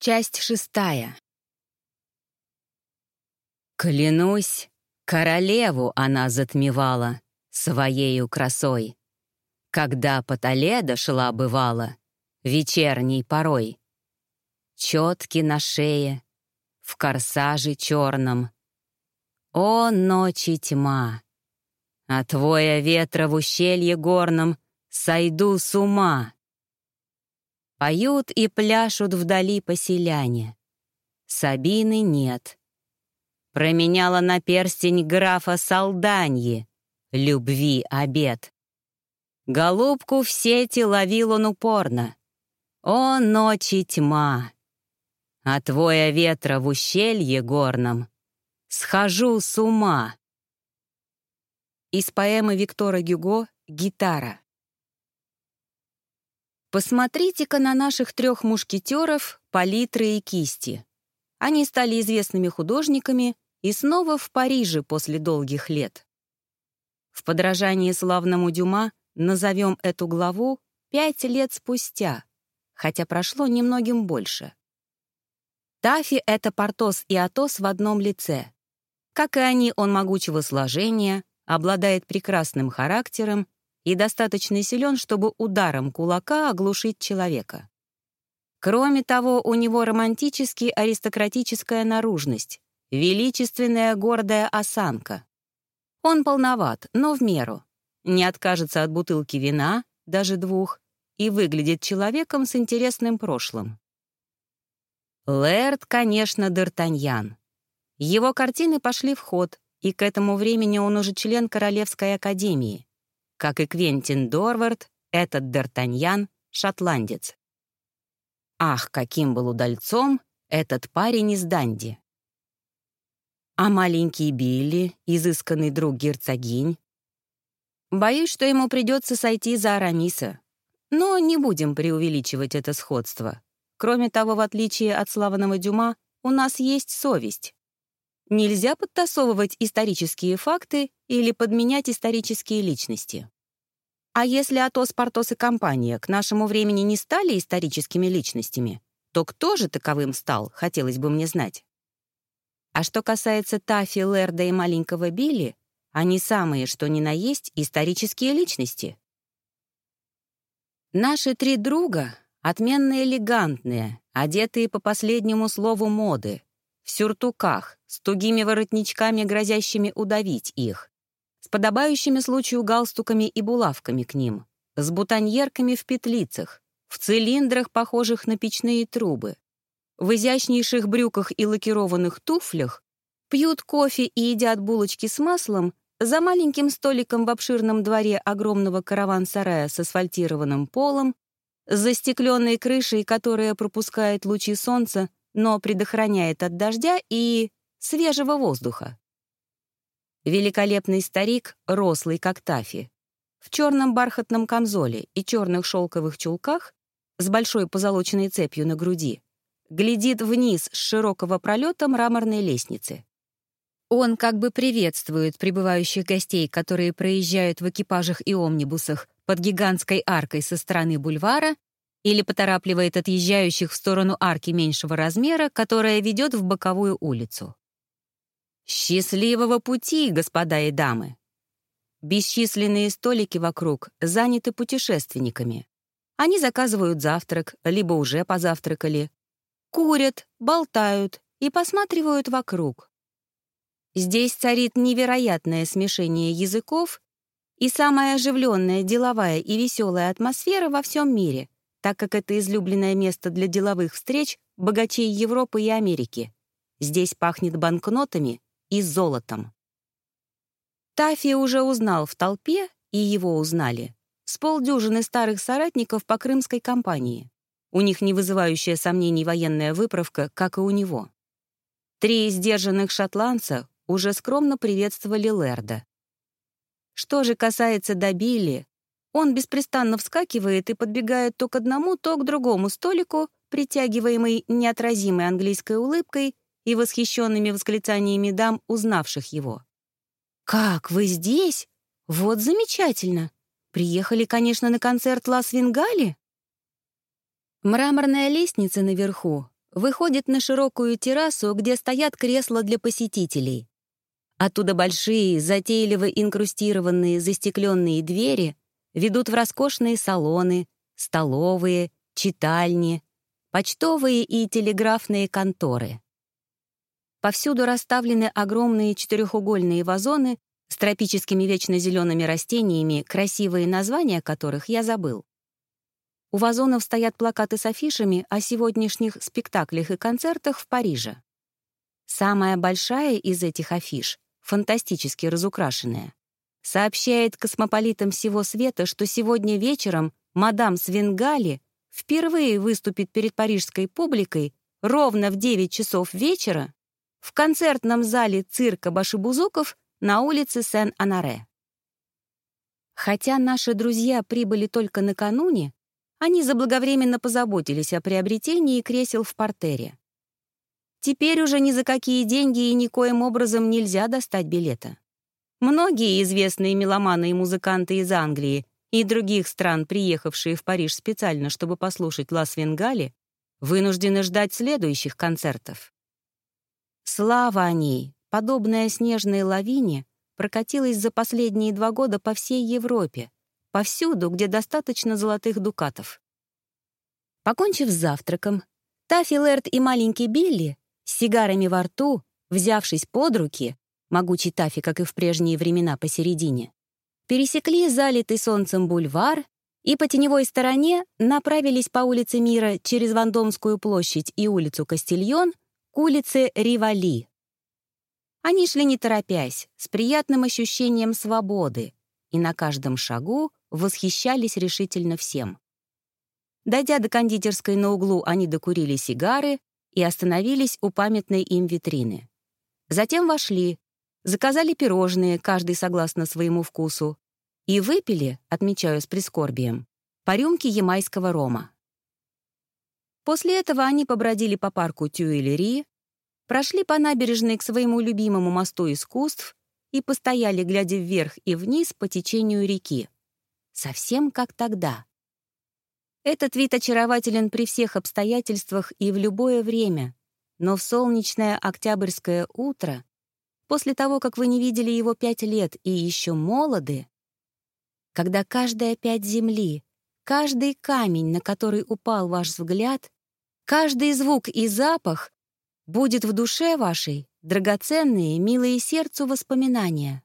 Часть шестая. Клянусь, королеву она затмевала своею красой, когда по Толедо шла бывала, вечерней порой. Четки на шее, в корсаже черном. О, ночи тьма! От воя ветра в ущелье горном сойду с ума. Поют и пляшут вдали поселяне. Сабины нет. Променяла на перстень графа Салданьи, любви обед. Голубку в сети ловил он упорно. О, ночи тьма! А твоя ветра в ущелье горном Схожу с ума. Из поэмы Виктора Гюго «Гитара». Посмотрите-ка на наших трех мушкетеров, палитры и кисти. Они стали известными художниками и снова в Париже после долгих лет. В подражании славному Дюма назовем эту главу «Пять лет спустя», хотя прошло немногим больше. Тафи — это Портос и Атос в одном лице. Как и они, он могучего сложения, обладает прекрасным характером и достаточно силен, чтобы ударом кулака оглушить человека. Кроме того, у него романтически аристократическая наружность, величественная гордая осанка. Он полноват, но в меру. Не откажется от бутылки вина, даже двух, и выглядит человеком с интересным прошлым. Лэрд, конечно, Д'Артаньян. Его картины пошли в ход, и к этому времени он уже член Королевской академии. Как и Квентин Дорвард, этот Д'Артаньян — шотландец. Ах, каким был удальцом этот парень из Данди. А маленький Билли, изысканный друг герцогинь. Боюсь, что ему придется сойти за Арамиса. Но не будем преувеличивать это сходство. Кроме того, в отличие от славного Дюма, у нас есть совесть. Нельзя подтасовывать исторические факты или подменять исторические личности. А если Атос, Портос и компания к нашему времени не стали историческими личностями, то кто же таковым стал, хотелось бы мне знать. А что касается Тафи, Лерда и маленького Билли, они самые, что ни на есть, исторические личности. Наши три друга — отменно элегантные, одетые по последнему слову моды, в сюртуках, с тугими воротничками, грозящими удавить их, с подобающими случаю галстуками и булавками к ним, с бутоньерками в петлицах, в цилиндрах, похожих на печные трубы, в изящнейших брюках и лакированных туфлях, пьют кофе и едят булочки с маслом за маленьким столиком в обширном дворе огромного караван-сарая с асфальтированным полом, с застекленной крышей, которая пропускает лучи солнца но предохраняет от дождя и свежего воздуха. Великолепный старик, рослый как тафи, в черном бархатном камзоле и черных шелковых чулках с большой позолоченной цепью на груди, глядит вниз с широкого пролета мраморной лестницы. Он как бы приветствует прибывающих гостей, которые проезжают в экипажах и омнибусах под гигантской аркой со стороны бульвара или поторапливает отъезжающих в сторону арки меньшего размера, которая ведет в боковую улицу. Счастливого пути, господа и дамы! Бесчисленные столики вокруг заняты путешественниками. Они заказывают завтрак, либо уже позавтракали, курят, болтают и посматривают вокруг. Здесь царит невероятное смешение языков и самая оживленная деловая и веселая атмосфера во всем мире — так как это излюбленное место для деловых встреч богачей Европы и Америки. Здесь пахнет банкнотами и золотом. Тафи уже узнал в толпе, и его узнали, с полдюжины старых соратников по крымской кампании. У них не вызывающая сомнений военная выправка, как и у него. Три сдержанных шотландца уже скромно приветствовали Лерда. Что же касается Добили, он беспрестанно вскакивает и подбегает то к одному, то к другому столику, притягиваемый неотразимой английской улыбкой и восхищенными восклицаниями дам, узнавших его. «Как, вы здесь? Вот замечательно! Приехали, конечно, на концерт Лас Венгали?» Мраморная лестница наверху выходит на широкую террасу, где стоят кресла для посетителей. Оттуда большие, затейливо инкрустированные застекленные двери ведут в роскошные салоны, столовые, читальни, почтовые и телеграфные конторы. Повсюду расставлены огромные четырехугольные вазоны с тропическими вечно зелеными растениями, красивые названия которых я забыл. У вазонов стоят плакаты с афишами о сегодняшних спектаклях и концертах в Париже. Самая большая из этих афиш, фантастически разукрашенная, сообщает космополитам всего света, что сегодня вечером мадам Свенгали впервые выступит перед парижской публикой ровно в 9 часов вечера в концертном зале цирка Башибузуков на улице Сен-Анаре. Хотя наши друзья прибыли только накануне, они заблаговременно позаботились о приобретении кресел в портере. Теперь уже ни за какие деньги и никоим образом нельзя достать билета. Многие известные меломаны и музыканты из Англии и других стран, приехавшие в Париж специально, чтобы послушать Лас Венгали, вынуждены ждать следующих концертов. Слава о ней, подобная снежной лавине, прокатилась за последние два года по всей Европе, повсюду, где достаточно золотых дукатов. Покончив с завтраком, Таффи Лэрд и маленький Билли с сигарами во рту, взявшись под руки, могучий Таффи, как и в прежние времена, посередине, пересекли залитый солнцем бульвар и по теневой стороне направились по улице Мира через Вандомскую площадь и улицу Кастильон улице Ривали. Они шли не торопясь, с приятным ощущением свободы, и на каждом шагу восхищались решительно всем. Дойдя до кондитерской на углу, они докурили сигары и остановились у памятной им витрины. Затем вошли, заказали пирожные, каждый согласно своему вкусу, и выпили, отмечаю с прискорбием, по рюмке ямайского рома. После этого они побродили по парку Тюэлери, прошли по набережной к своему любимому мосту искусств и постояли, глядя вверх и вниз по течению реки. Совсем как тогда. Этот вид очарователен при всех обстоятельствах и в любое время, но в солнечное октябрьское утро, после того, как вы не видели его пять лет и еще молоды, когда каждая пять земли, каждый камень, на который упал ваш взгляд, каждый звук и запах будет в душе вашей драгоценные, милые сердцу воспоминания.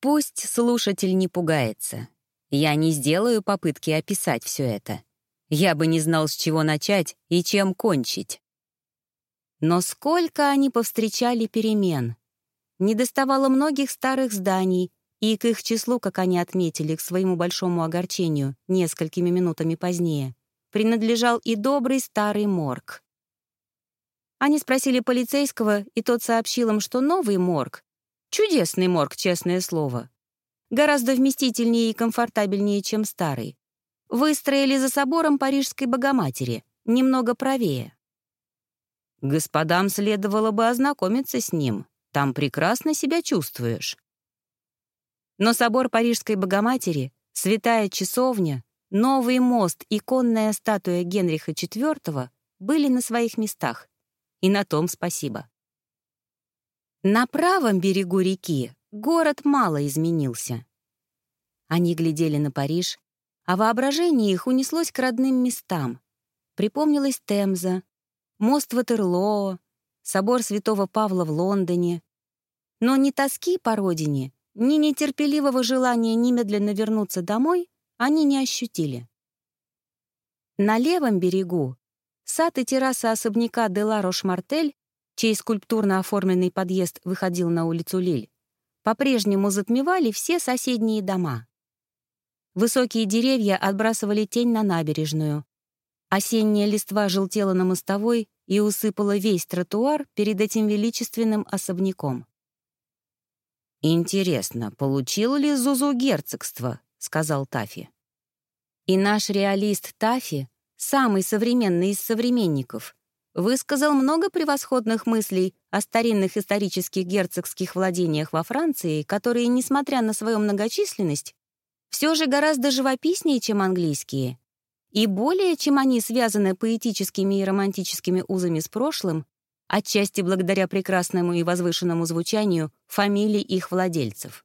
Пусть слушатель не пугается. Я не сделаю попытки описать все это. Я бы не знал, с чего начать и чем кончить. Но сколько они повстречали перемен. Не доставало многих старых зданий, и к их числу, как они отметили, к своему большому огорчению, несколькими минутами позднее, принадлежал и добрый старый морг. Они спросили полицейского, и тот сообщил им, что новый морг — чудесный морг, честное слово. Гораздо вместительнее и комфортабельнее, чем старый. Выстроили за собором Парижской Богоматери, немного правее. Господам следовало бы ознакомиться с ним. Там прекрасно себя чувствуешь. Но собор Парижской Богоматери, святая часовня, новый мост и конная статуя Генриха IV были на своих местах, и на том спасибо. На правом берегу реки город мало изменился. Они глядели на Париж, а воображение их унеслось к родным местам. Припомнилась Темза, мост Ватерлоо, собор Святого Павла в Лондоне. Но ни тоски по родине, ни нетерпеливого желания немедленно вернуться домой они не ощутили. На левом берегу Сад и терраса особняка де Рош-Мартель, чей скульптурно оформленный подъезд выходил на улицу Лиль, по-прежнему затмевали все соседние дома. Высокие деревья отбрасывали тень на набережную. Осенняя листва желтела на мостовой и усыпала весь тротуар перед этим величественным особняком. «Интересно, получил ли Зузу герцогство?» — сказал Тафи. И наш реалист Тафи самый современный из современников, высказал много превосходных мыслей о старинных исторических герцогских владениях во Франции, которые, несмотря на свою многочисленность, все же гораздо живописнее, чем английские, И более, чем они связаны поэтическими и романтическими узами с прошлым, отчасти благодаря прекрасному и возвышенному звучанию фамилий их владельцев.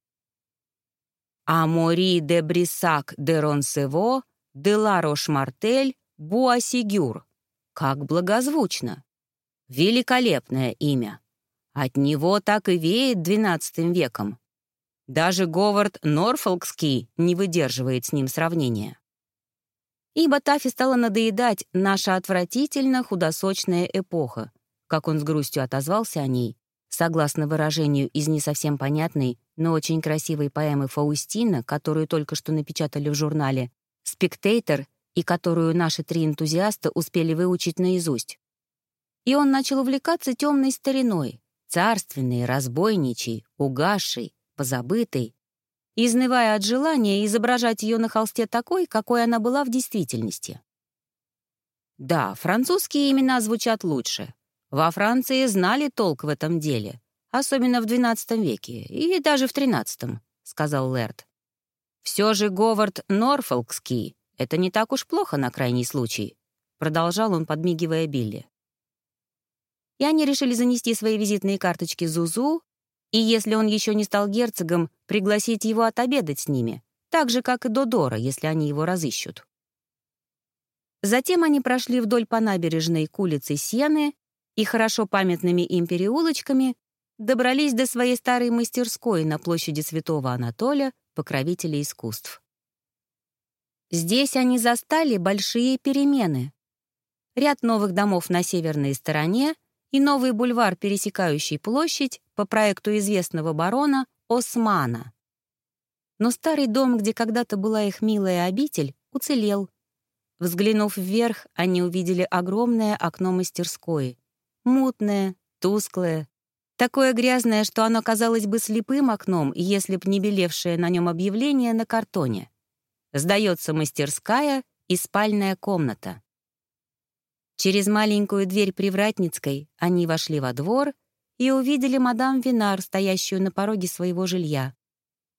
Амори де Брисак де Ронсево, де Ларош-Мартель, Буасигюр. Как благозвучно! Великолепное имя. От него так и веет XII веком. Даже Говард Норфолкский не выдерживает с ним сравнения. Ибо Тафи стала надоедать наша отвратительно худосочная эпоха, как он с грустью отозвался о ней, согласно выражению из не совсем понятной, но очень красивой поэмы Фаустина, которую только что напечатали в журнале «Спектейтор» и которую наши три энтузиаста успели выучить наизусть. И он начал увлекаться темной стариной, царственной, разбойничей, угасшей, позабытой, изнывая от желания изображать ее на холсте такой, какой она была в действительности. Да, французские имена звучат лучше. Во Франции знали толк в этом деле, особенно в XII веке и даже в XIII, сказал Лэрд. Все же Говард Норфолкский — это не так уж плохо на крайний случай, продолжал он, подмигивая Билли. И они решили занести свои визитные карточки Зузу, и если он еще не стал герцогом, пригласить его отобедать с ними, так же, как и Додора, если они его разыщут. Затем они прошли вдоль по набережной к улице Сены и хорошо памятными им переулочками добрались до своей старой мастерской на площади Святого Анатолия, покровителя искусств. Здесь они застали большие перемены. Ряд новых домов на северной стороне и новый бульвар, пересекающий площадь по проекту известного барона Османа. Но старый дом, где когда-то была их милая обитель, уцелел. Взглянув вверх, они увидели огромное окно мастерской. Мутное, тусклое, Такое грязное, что оно казалось бы слепым окном, если б не белевшее на нем объявление на картоне. Сдается мастерская и спальная комната. Через маленькую дверь Привратницкой они вошли во двор и увидели мадам Винар, стоящую на пороге своего жилья.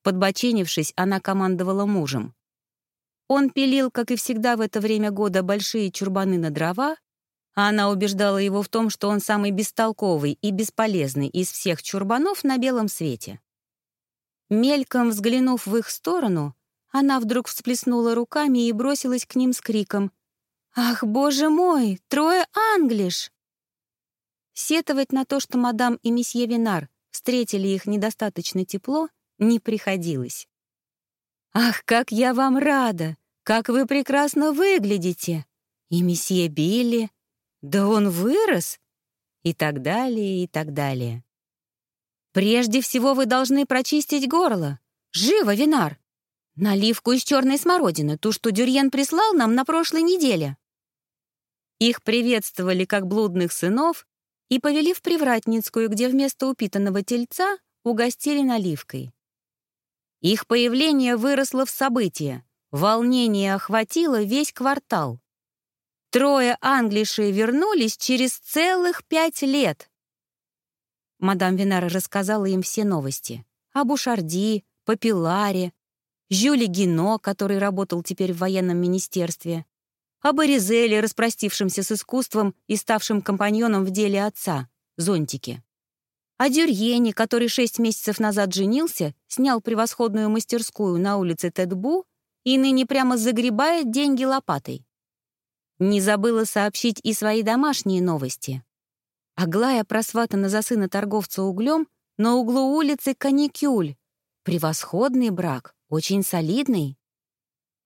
Подбоченившись, она командовала мужем. Он пилил, как и всегда в это время года, большие чурбаны на дрова, а она убеждала его в том, что он самый бестолковый и бесполезный из всех чурбанов на белом свете. Мельком взглянув в их сторону, она вдруг всплеснула руками и бросилась к ним с криком «Ах, боже мой, трое англиш!» Сетовать на то, что мадам и месье Винар встретили их недостаточно тепло, не приходилось. «Ах, как я вам рада! Как вы прекрасно выглядите! И месье Билли, да он вырос! И так далее, и так далее. Прежде всего вы должны прочистить горло. Живо, Винар! Наливку из черной смородины, ту, что Дюрьен прислал нам на прошлой неделе. Их приветствовали как блудных сынов и повели в Привратницкую, где вместо упитанного тельца угостили наливкой. Их появление выросло в событие. Волнение охватило весь квартал. Трое англишей вернулись через целых пять лет. Мадам Винара рассказала им все новости. О Бушарди, Папиларе, Жюле Гино, который работал теперь в военном министерстве, об Аризеле, распростившемся с искусством и ставшим компаньоном в деле отца, зонтике. О Дюрьене, который шесть месяцев назад женился, снял превосходную мастерскую на улице Тедбу и ныне прямо загребает деньги лопатой. Не забыла сообщить и свои домашние новости. Аглая просватана за сына торговца углем на углу улицы Каникюль. Превосходный брак, очень солидный.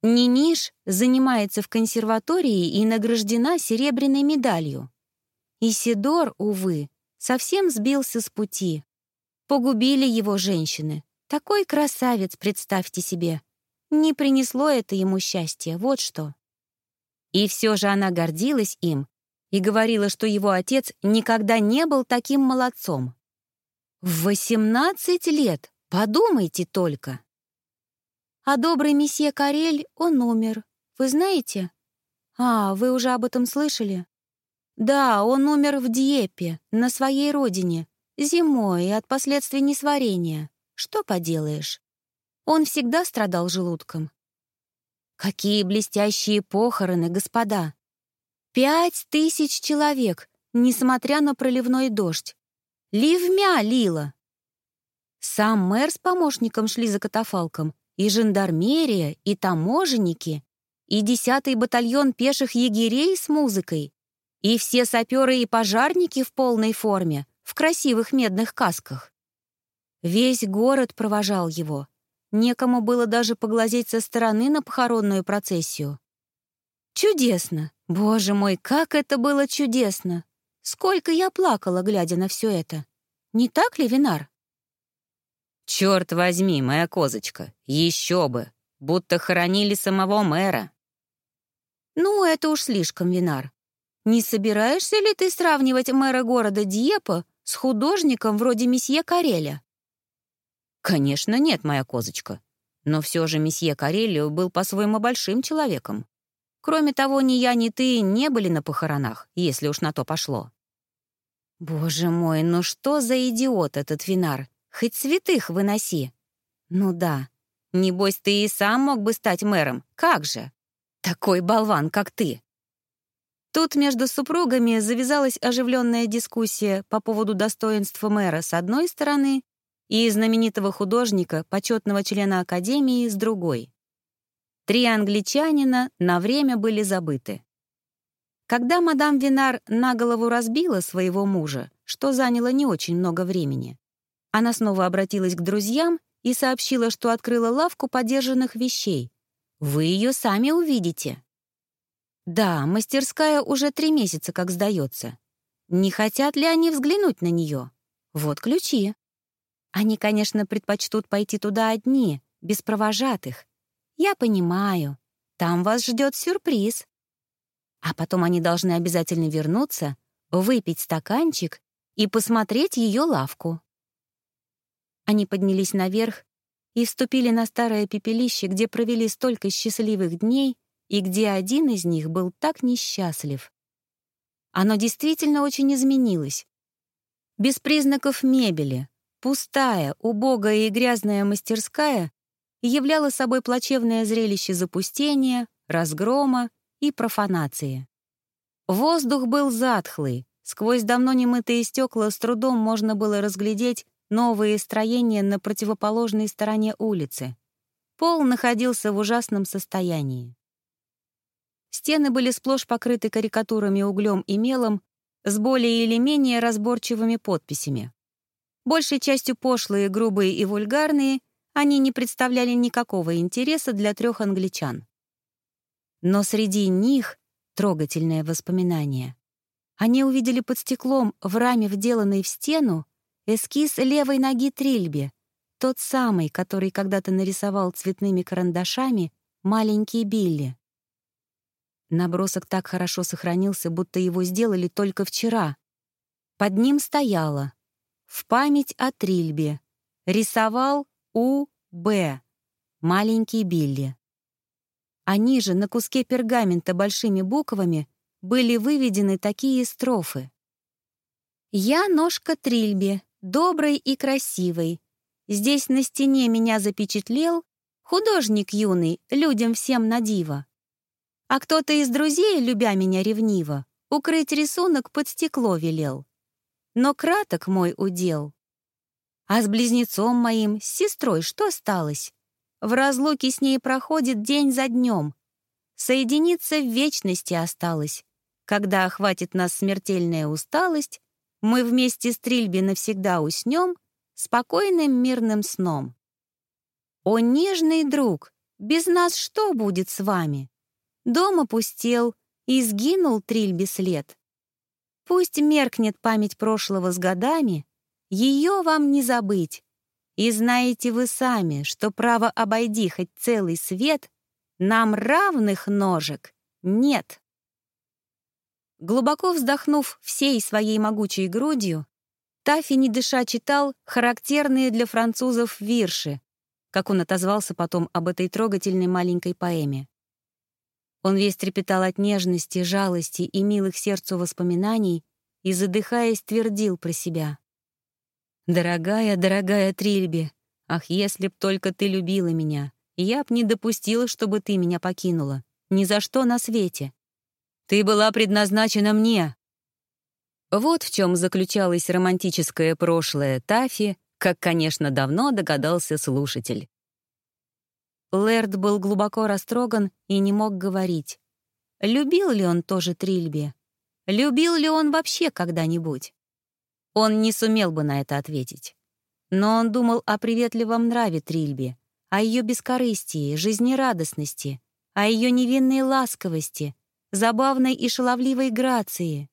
Ниниш занимается в консерватории и награждена серебряной медалью. Исидор, увы, совсем сбился с пути. Погубили его женщины. Такой красавец, представьте себе. Не принесло это ему счастья, вот что. И все же она гордилась им и говорила, что его отец никогда не был таким молодцом. В 18 лет, подумайте только. А добрый месье Карель, он умер. Вы знаете? А, вы уже об этом слышали? Да, он умер в Диепе, на своей родине, зимой от последствий несварения. Что поделаешь? Он всегда страдал желудком. Какие блестящие похороны, господа! Пять тысяч человек, несмотря на проливной дождь. Ливмя лила. Сам мэр с помощником шли за катафалком, и жандармерия, и таможенники, и десятый батальон пеших егерей с музыкой, и все саперы и пожарники в полной форме, в красивых медных касках. Весь город провожал его. Некому было даже поглазеть со стороны на похоронную процессию. Чудесно! Боже мой, как это было чудесно! Сколько я плакала, глядя на все это. Не так ли, Винар? Черт возьми, моя козочка, еще бы! Будто хоронили самого мэра. Ну, это уж слишком, Винар. Не собираешься ли ты сравнивать мэра города Дьепа с художником вроде месье Кареля? Конечно, нет, моя козочка. Но все же месье Карелио был по-своему большим человеком. Кроме того, ни я, ни ты не были на похоронах, если уж на то пошло. Боже мой, ну что за идиот этот Винар? Хоть святых выноси. Ну да, небось ты и сам мог бы стать мэром, как же? Такой болван, как ты. Тут между супругами завязалась оживленная дискуссия по поводу достоинства мэра с одной стороны и знаменитого художника, почетного члена Академии, с другой. Три англичанина на время были забыты. Когда мадам Винар на голову разбила своего мужа, что заняло не очень много времени, она снова обратилась к друзьям и сообщила, что открыла лавку подержанных вещей. Вы ее сами увидите. Да, мастерская уже три месяца как сдается. Не хотят ли они взглянуть на нее? Вот ключи. Они, конечно, предпочтут пойти туда одни, без провожатых. Я понимаю. Там вас ждет сюрприз. А потом они должны обязательно вернуться, выпить стаканчик и посмотреть ее лавку. Они поднялись наверх и вступили на старое пепелище, где провели столько счастливых дней и где один из них был так несчастлив. Оно действительно очень изменилось. Без признаков мебели, пустая, убогая и грязная мастерская являла собой плачевное зрелище запустения, разгрома и профанации. Воздух был затхлый, сквозь давно немытые стекла с трудом можно было разглядеть новые строения на противоположной стороне улицы. Пол находился в ужасном состоянии. Стены были сплошь покрыты карикатурами углем и мелом с более или менее разборчивыми подписями. Большей частью пошлые, грубые и вульгарные, они не представляли никакого интереса для трех англичан. Но среди них трогательное воспоминание. Они увидели под стеклом в раме, вделанной в стену, Эскиз левой ноги Трильби, тот самый, который когда-то нарисовал цветными карандашами маленький Билли. Набросок так хорошо сохранился, будто его сделали только вчера. Под ним стояло «В память о Трильбе. Рисовал У. Б. Маленький Билли». А ниже, на куске пергамента большими буквами, были выведены такие строфы. «Я ножка Трильбе, добрый и красивый. Здесь на стене меня запечатлел художник юный, людям всем на диво. А кто-то из друзей, любя меня ревниво, укрыть рисунок под стекло велел. Но краток мой удел. А с близнецом моим, с сестрой, что сталось? В разлуке с ней проходит день за днем. Соединиться в вечности осталось. Когда охватит нас смертельная усталость, мы вместе с Трильби навсегда уснем спокойным мирным сном. О, нежный друг, без нас что будет с вами? Дом опустел, и сгинул Трильби след. Пусть меркнет память прошлого с годами, ее вам не забыть. И знаете вы сами, что право обойди хоть целый свет, нам равных ножек нет. Глубоко вздохнув всей своей могучей грудью, Тафи не дыша читал характерные для французов вирши, как он отозвался потом об этой трогательной маленькой поэме. Он весь трепетал от нежности, жалости и милых сердцу воспоминаний и, задыхаясь, твердил про себя. «Дорогая, дорогая Трильби, ах, если б только ты любила меня, я б не допустила, чтобы ты меня покинула. Ни за что на свете. Ты была предназначена мне». Вот в чем заключалось романтическое прошлое Тафи, как, конечно, давно догадался слушатель. Лэрд был глубоко растроган и не мог говорить. Любил ли он тоже Трильби? Любил ли он вообще когда-нибудь? Он не сумел бы на это ответить. Но он думал о приветливом нраве Трильби, о ее бескорыстии, жизнерадостности, о ее невинной ласковости, забавной и шаловливой грации,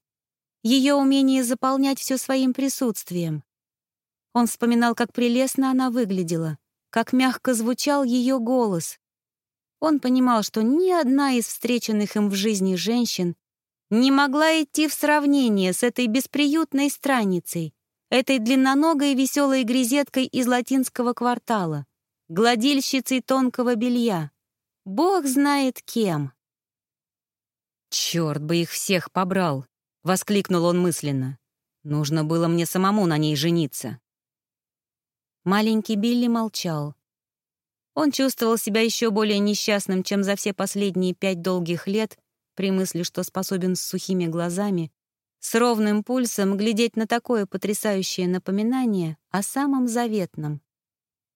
ее умении заполнять все своим присутствием. Он вспоминал, как прелестно она выглядела, как мягко звучал ее голос. Он понимал, что ни одна из встреченных им в жизни женщин не могла идти в сравнение с этой бесприютной странницей, этой длинноногой веселой грезеткой из латинского квартала, гладильщицей тонкого белья. Бог знает кем. «Черт бы их всех побрал!» — воскликнул он мысленно. «Нужно было мне самому на ней жениться». Маленький Билли молчал. Он чувствовал себя еще более несчастным, чем за все последние пять долгих лет, при мысли, что способен с сухими глазами, с ровным пульсом глядеть на такое потрясающее напоминание о самом заветном.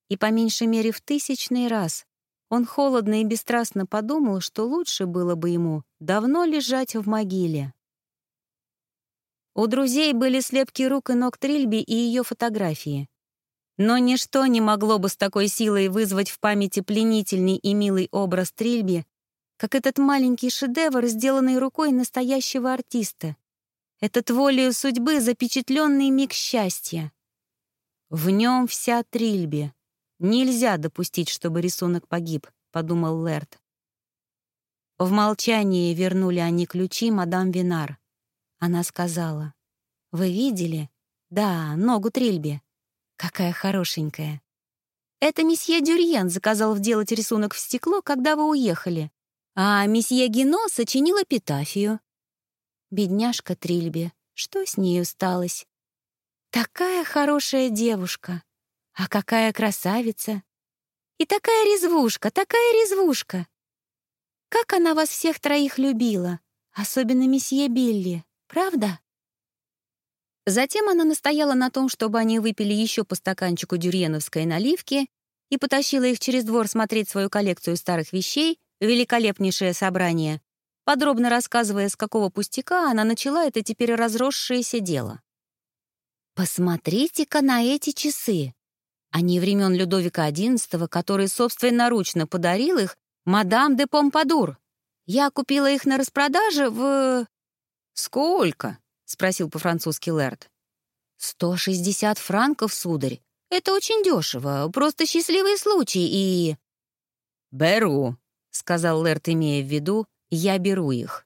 И по меньшей мере в тысячный раз он холодно и бесстрастно подумал, что лучше было бы ему давно лежать в могиле. У друзей были слепки рук и ног Трильби и ее фотографии. Но ничто не могло бы с такой силой вызвать в памяти пленительный и милый образ Трильби, как этот маленький шедевр, сделанный рукой настоящего артиста. Этот волею судьбы запечатленный миг счастья. В нем вся Трильби. Нельзя допустить, чтобы рисунок погиб, подумал Лэрд. В молчании вернули они ключи мадам Винар. Она сказала, «Вы видели? Да, ногу Трильби. Какая хорошенькая. Это месье Дюрьен заказал вделать рисунок в стекло, когда вы уехали а месье Гино сочинил эпитафию. Бедняжка Трильби, что с нею сталось? Такая хорошая девушка, а какая красавица! И такая резвушка, такая резвушка! Как она вас всех троих любила, особенно месье Билли, правда? Затем она настояла на том, чтобы они выпили еще по стаканчику дюрьеновской наливки и потащила их через двор смотреть свою коллекцию старых вещей, великолепнейшее собрание, подробно рассказывая, с какого пустяка она начала это теперь разросшееся дело. «Посмотрите-ка на эти часы. Они времен Людовика XI, который собственноручно подарил их мадам де Помпадур. Я купила их на распродаже в...» «Сколько?» — спросил по-французски Лэрд. «Сто шестьдесят франков, сударь. Это очень дешево, просто счастливый случай и...» «Беру», — сказал Лерт, имея в виду, «я беру их».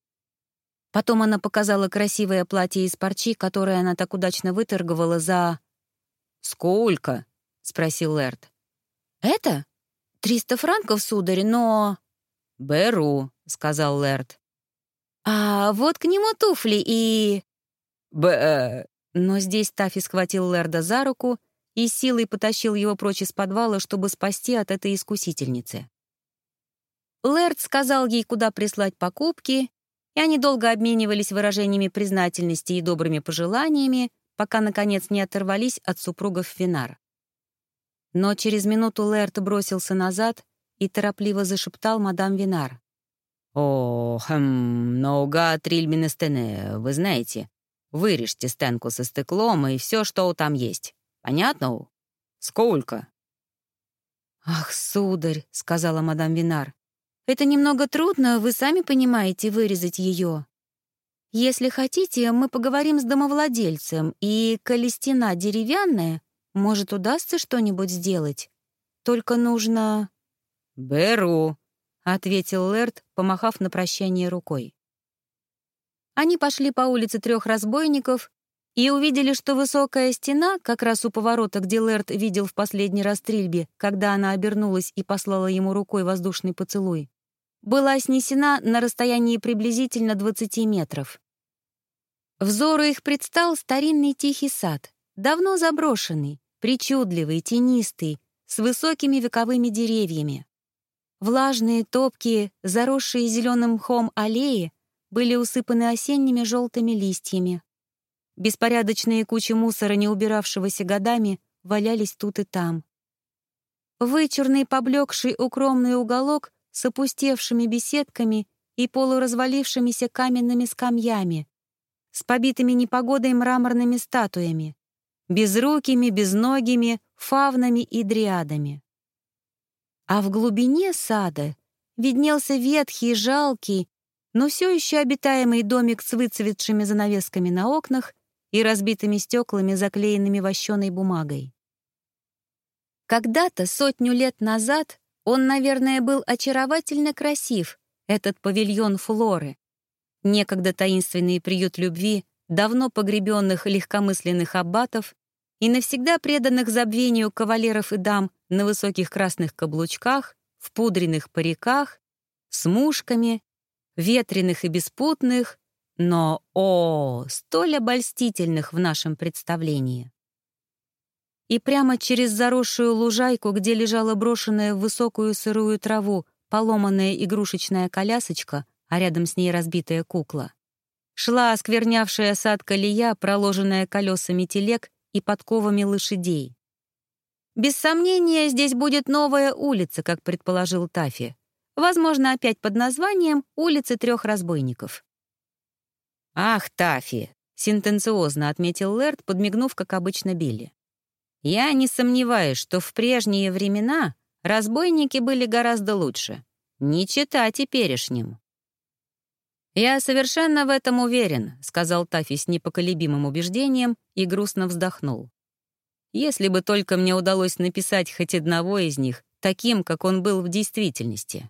Потом она показала красивое платье из парчи, которое она так удачно выторговала за... «Сколько?» — спросил Лерт. «Это? Триста франков, сударь, но...» «Беру», — сказал Лерт. «А вот к нему туфли и...» «Б...» Но здесь Тафи схватил Лерда за руку и силой потащил его прочь из подвала, чтобы спасти от этой искусительницы. Лэрд сказал ей, куда прислать покупки, и они долго обменивались выражениями признательности и добрыми пожеланиями, пока, наконец, не оторвались от супругов Винар. Но через минуту Лэрд бросился назад и торопливо зашептал мадам Винар. «О, хм, науга трильминестене, вы знаете. Вырежьте стенку со стеклом и все, что там есть. Понятно? Сколько?» «Ах, сударь», — сказала мадам Винар, это немного трудно, вы сами понимаете, вырезать ее. Если хотите, мы поговорим с домовладельцем, и, коли стена деревянная, может, удастся что-нибудь сделать. Только нужно...» «Беру», — ответил Лерт, помахав на прощание рукой. Они пошли по улице трех разбойников и увидели, что высокая стена, как раз у поворота, где Лерт видел в последний раз стрельбе, когда она обернулась и послала ему рукой воздушный поцелуй, была снесена на расстоянии приблизительно 20 метров. Взору их предстал старинный тихий сад, давно заброшенный, причудливый, тенистый, с высокими вековыми деревьями. Влажные, топкие, заросшие зеленым мхом аллеи были усыпаны осенними желтыми листьями. Беспорядочные кучи мусора, не убиравшегося годами, валялись тут и там. Вычурный, поблекший укромный уголок с опустевшими беседками и полуразвалившимися каменными скамьями, с побитыми непогодой мраморными статуями, безрукими, безногими, фавнами и дриадами. А в глубине сада виднелся ветхий, жалкий, но все еще обитаемый домик с выцветшими занавесками на окнах и разбитыми стеклами, заклеенными вощеной бумагой. Когда-то, сотню лет назад, он, наверное, был очаровательно красив, этот павильон Флоры. Некогда таинственный приют любви давно погребенных легкомысленных аббатов и навсегда преданных забвению кавалеров и дам на высоких красных каблучках, в пудренных париках, с мушками, ветреных и беспутных, но, о, столь обольстительных в нашем представлении. И прямо через заросшую лужайку, где лежала брошенная в высокую сырую траву поломанная игрушечная колясочка, а рядом с ней разбитая кукла, шла осквернявшая сад колея, проложенная колесами телег и подковами лошадей. Без сомнения, здесь будет новая улица, как предположил Тафи. Возможно, опять под названием «Улицы трех разбойников». «Ах, Тафи!» — сентенциозно отметил Лэрд, подмигнув, как обычно, Билли. «Я не сомневаюсь, что в прежние времена разбойники были гораздо лучше. Не чита теперешним». «Я совершенно в этом уверен», — сказал Тафи с непоколебимым убеждением и грустно вздохнул. «Если бы только мне удалось написать хоть одного из них таким, как он был в действительности».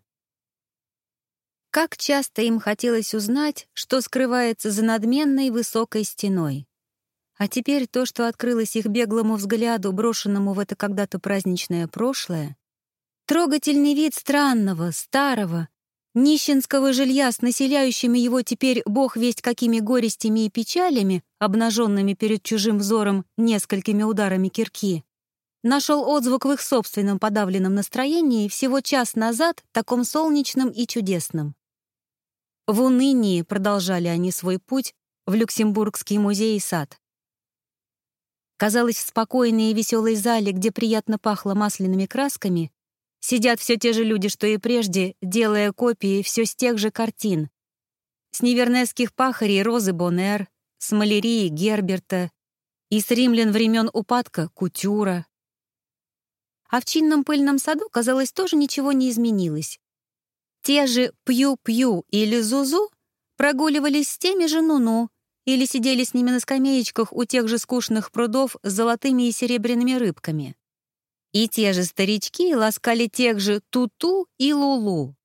Как часто им хотелось узнать, что скрывается за надменной высокой стеной. А теперь то, что открылось их беглому взгляду, брошенному в это когда-то праздничное прошлое, трогательный вид странного, старого, нищенского жилья с населяющими его теперь бог весть какими горестями и печалями, обнаженными перед чужим взором несколькими ударами кирки, нашел отзвук в их собственном подавленном настроении всего час назад, таком солнечном и чудесном. В унынии продолжали они свой путь в Люксембургский музей и сад. Казалось, в спокойной и веселой зале, где приятно пахло масляными красками, сидят все те же люди, что и прежде, делая копии все с тех же картин. С невернесских пахарей Розы Бонер, с малярии Герберта и с римлян времен упадка Кутюра. А в чинном пыльном саду, казалось, тоже ничего не изменилось. Те же Пью-Пью или Зузу прогуливались с теми же Нуну или сидели с ними на скамеечках у тех же скучных прудов с золотыми и серебряными рыбками. И те же старички ласкали тех же Туту и Лулу.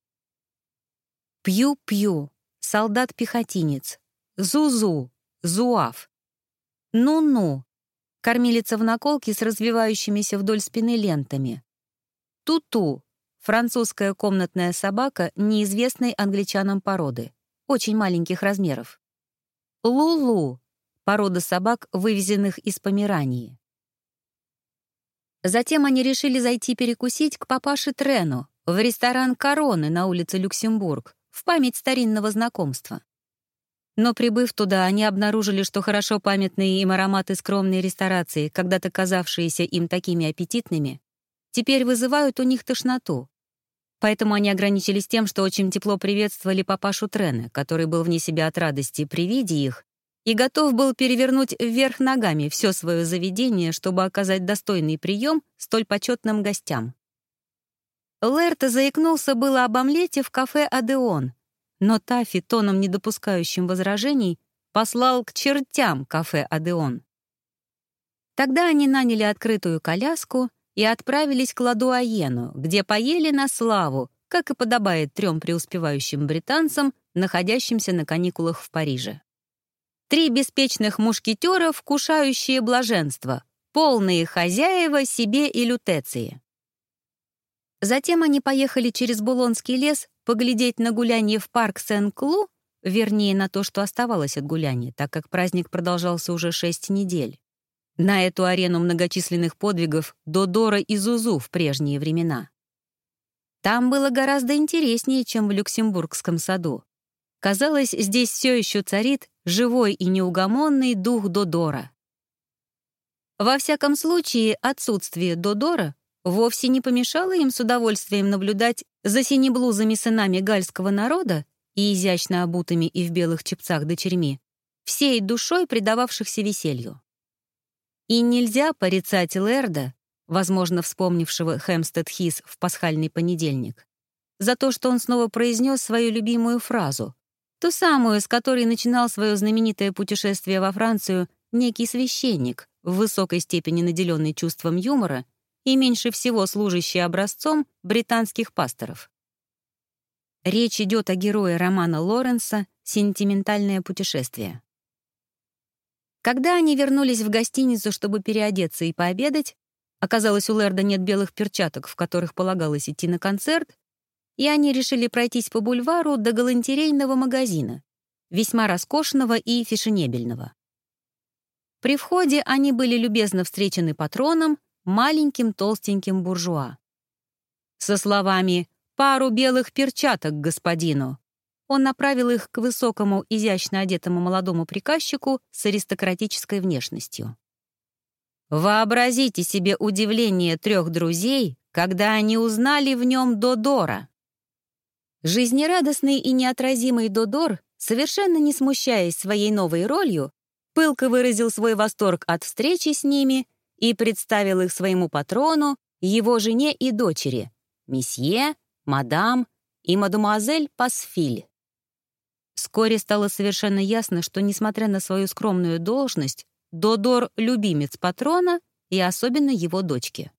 Пью-Пью, солдат-пехотинец, Зузу, Зуав. Ну-ну, кормилица в наколке с развивающимися вдоль спины лентами. Туту, Французская комнатная собака неизвестной англичанам породы, очень маленьких размеров. Лулу — порода собак, вывезенных из Померании. Затем они решили зайти перекусить к папаше Трену в ресторан «Короны» на улице Люксембург в память старинного знакомства. Но прибыв туда, они обнаружили, что хорошо памятные им ароматы скромной ресторации, когда-то казавшиеся им такими аппетитными, теперь вызывают у них тошноту, Поэтому они ограничились тем, что очень тепло приветствовали папашу Трена, который был вне себя от радости при виде их и готов был перевернуть вверх ногами все свое заведение, чтобы оказать достойный прием столь почетным гостям. Лерта заикнулся было об омлете в кафе «Адеон», но Тафи, тоном не допускающим возражений, послал к чертям кафе «Адеон». Тогда они наняли открытую коляску и отправились к Ладуаену, где поели на славу, как и подобает трем преуспевающим британцам, находящимся на каникулах в Париже. Три беспечных мушкетера, вкушающие блаженство, полные хозяева себе и лютеции. Затем они поехали через Булонский лес поглядеть на гуляние в парк Сен-Клу, вернее, на то, что оставалось от гуляния, так как праздник продолжался уже шесть недель на эту арену многочисленных подвигов Додора и Зузу в прежние времена. Там было гораздо интереснее, чем в Люксембургском саду. Казалось, здесь все еще царит живой и неугомонный дух Додора. Во всяком случае, отсутствие Додора вовсе не помешало им с удовольствием наблюдать за синеблузами сынами гальского народа и изящно обутыми и в белых чепцах дочерьми, всей душой предававшихся веселью. И нельзя порицать Лерда, возможно, вспомнившего Хэмстед Хис в пасхальный понедельник, за то, что он снова произнес свою любимую фразу, ту самую, с которой начинал свое знаменитое путешествие во Францию некий священник, в высокой степени наделенный чувством юмора и меньше всего служащий образцом британских пасторов. Речь идет о герое романа Лоренса «Сентиментальное путешествие». Когда они вернулись в гостиницу, чтобы переодеться и пообедать, оказалось, у Лерда нет белых перчаток, в которых полагалось идти на концерт, и они решили пройтись по бульвару до галантерейного магазина, весьма роскошного и фешенебельного. При входе они были любезно встречены патроном, маленьким толстеньким буржуа. Со словами «пару белых перчаток господину» он направил их к высокому, изящно одетому молодому приказчику с аристократической внешностью. Вообразите себе удивление трех друзей, когда они узнали в нем Додора. Жизнерадостный и неотразимый Додор, совершенно не смущаясь своей новой ролью, пылко выразил свой восторг от встречи с ними и представил их своему патрону, его жене и дочери, месье, мадам и мадемуазель Пасфиль. Вскоре стало совершенно ясно, что, несмотря на свою скромную должность, Додор — любимец патрона и особенно его дочки.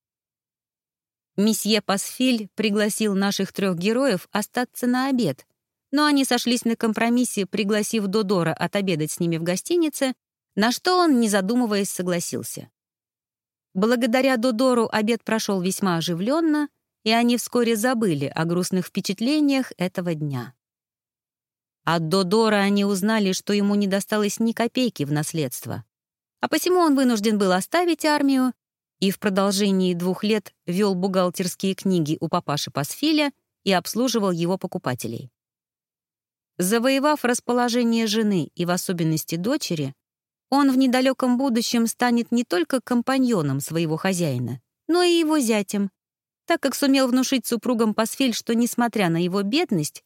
Месье Пасфиль пригласил наших трех героев остаться на обед, но они сошлись на компромиссе, пригласив Додора отобедать с ними в гостинице, на что он, не задумываясь, согласился. Благодаря Додору обед прошел весьма оживленно, и они вскоре забыли о грустных впечатлениях этого дня. От Додора они узнали, что ему не досталось ни копейки в наследство, а посему он вынужден был оставить армию и в продолжении двух лет вел бухгалтерские книги у папаши Пасфиля и обслуживал его покупателей. Завоевав расположение жены и в особенности дочери, он в недалеком будущем станет не только компаньоном своего хозяина, но и его зятем, так как сумел внушить супругам Пасфель, что, несмотря на его бедность,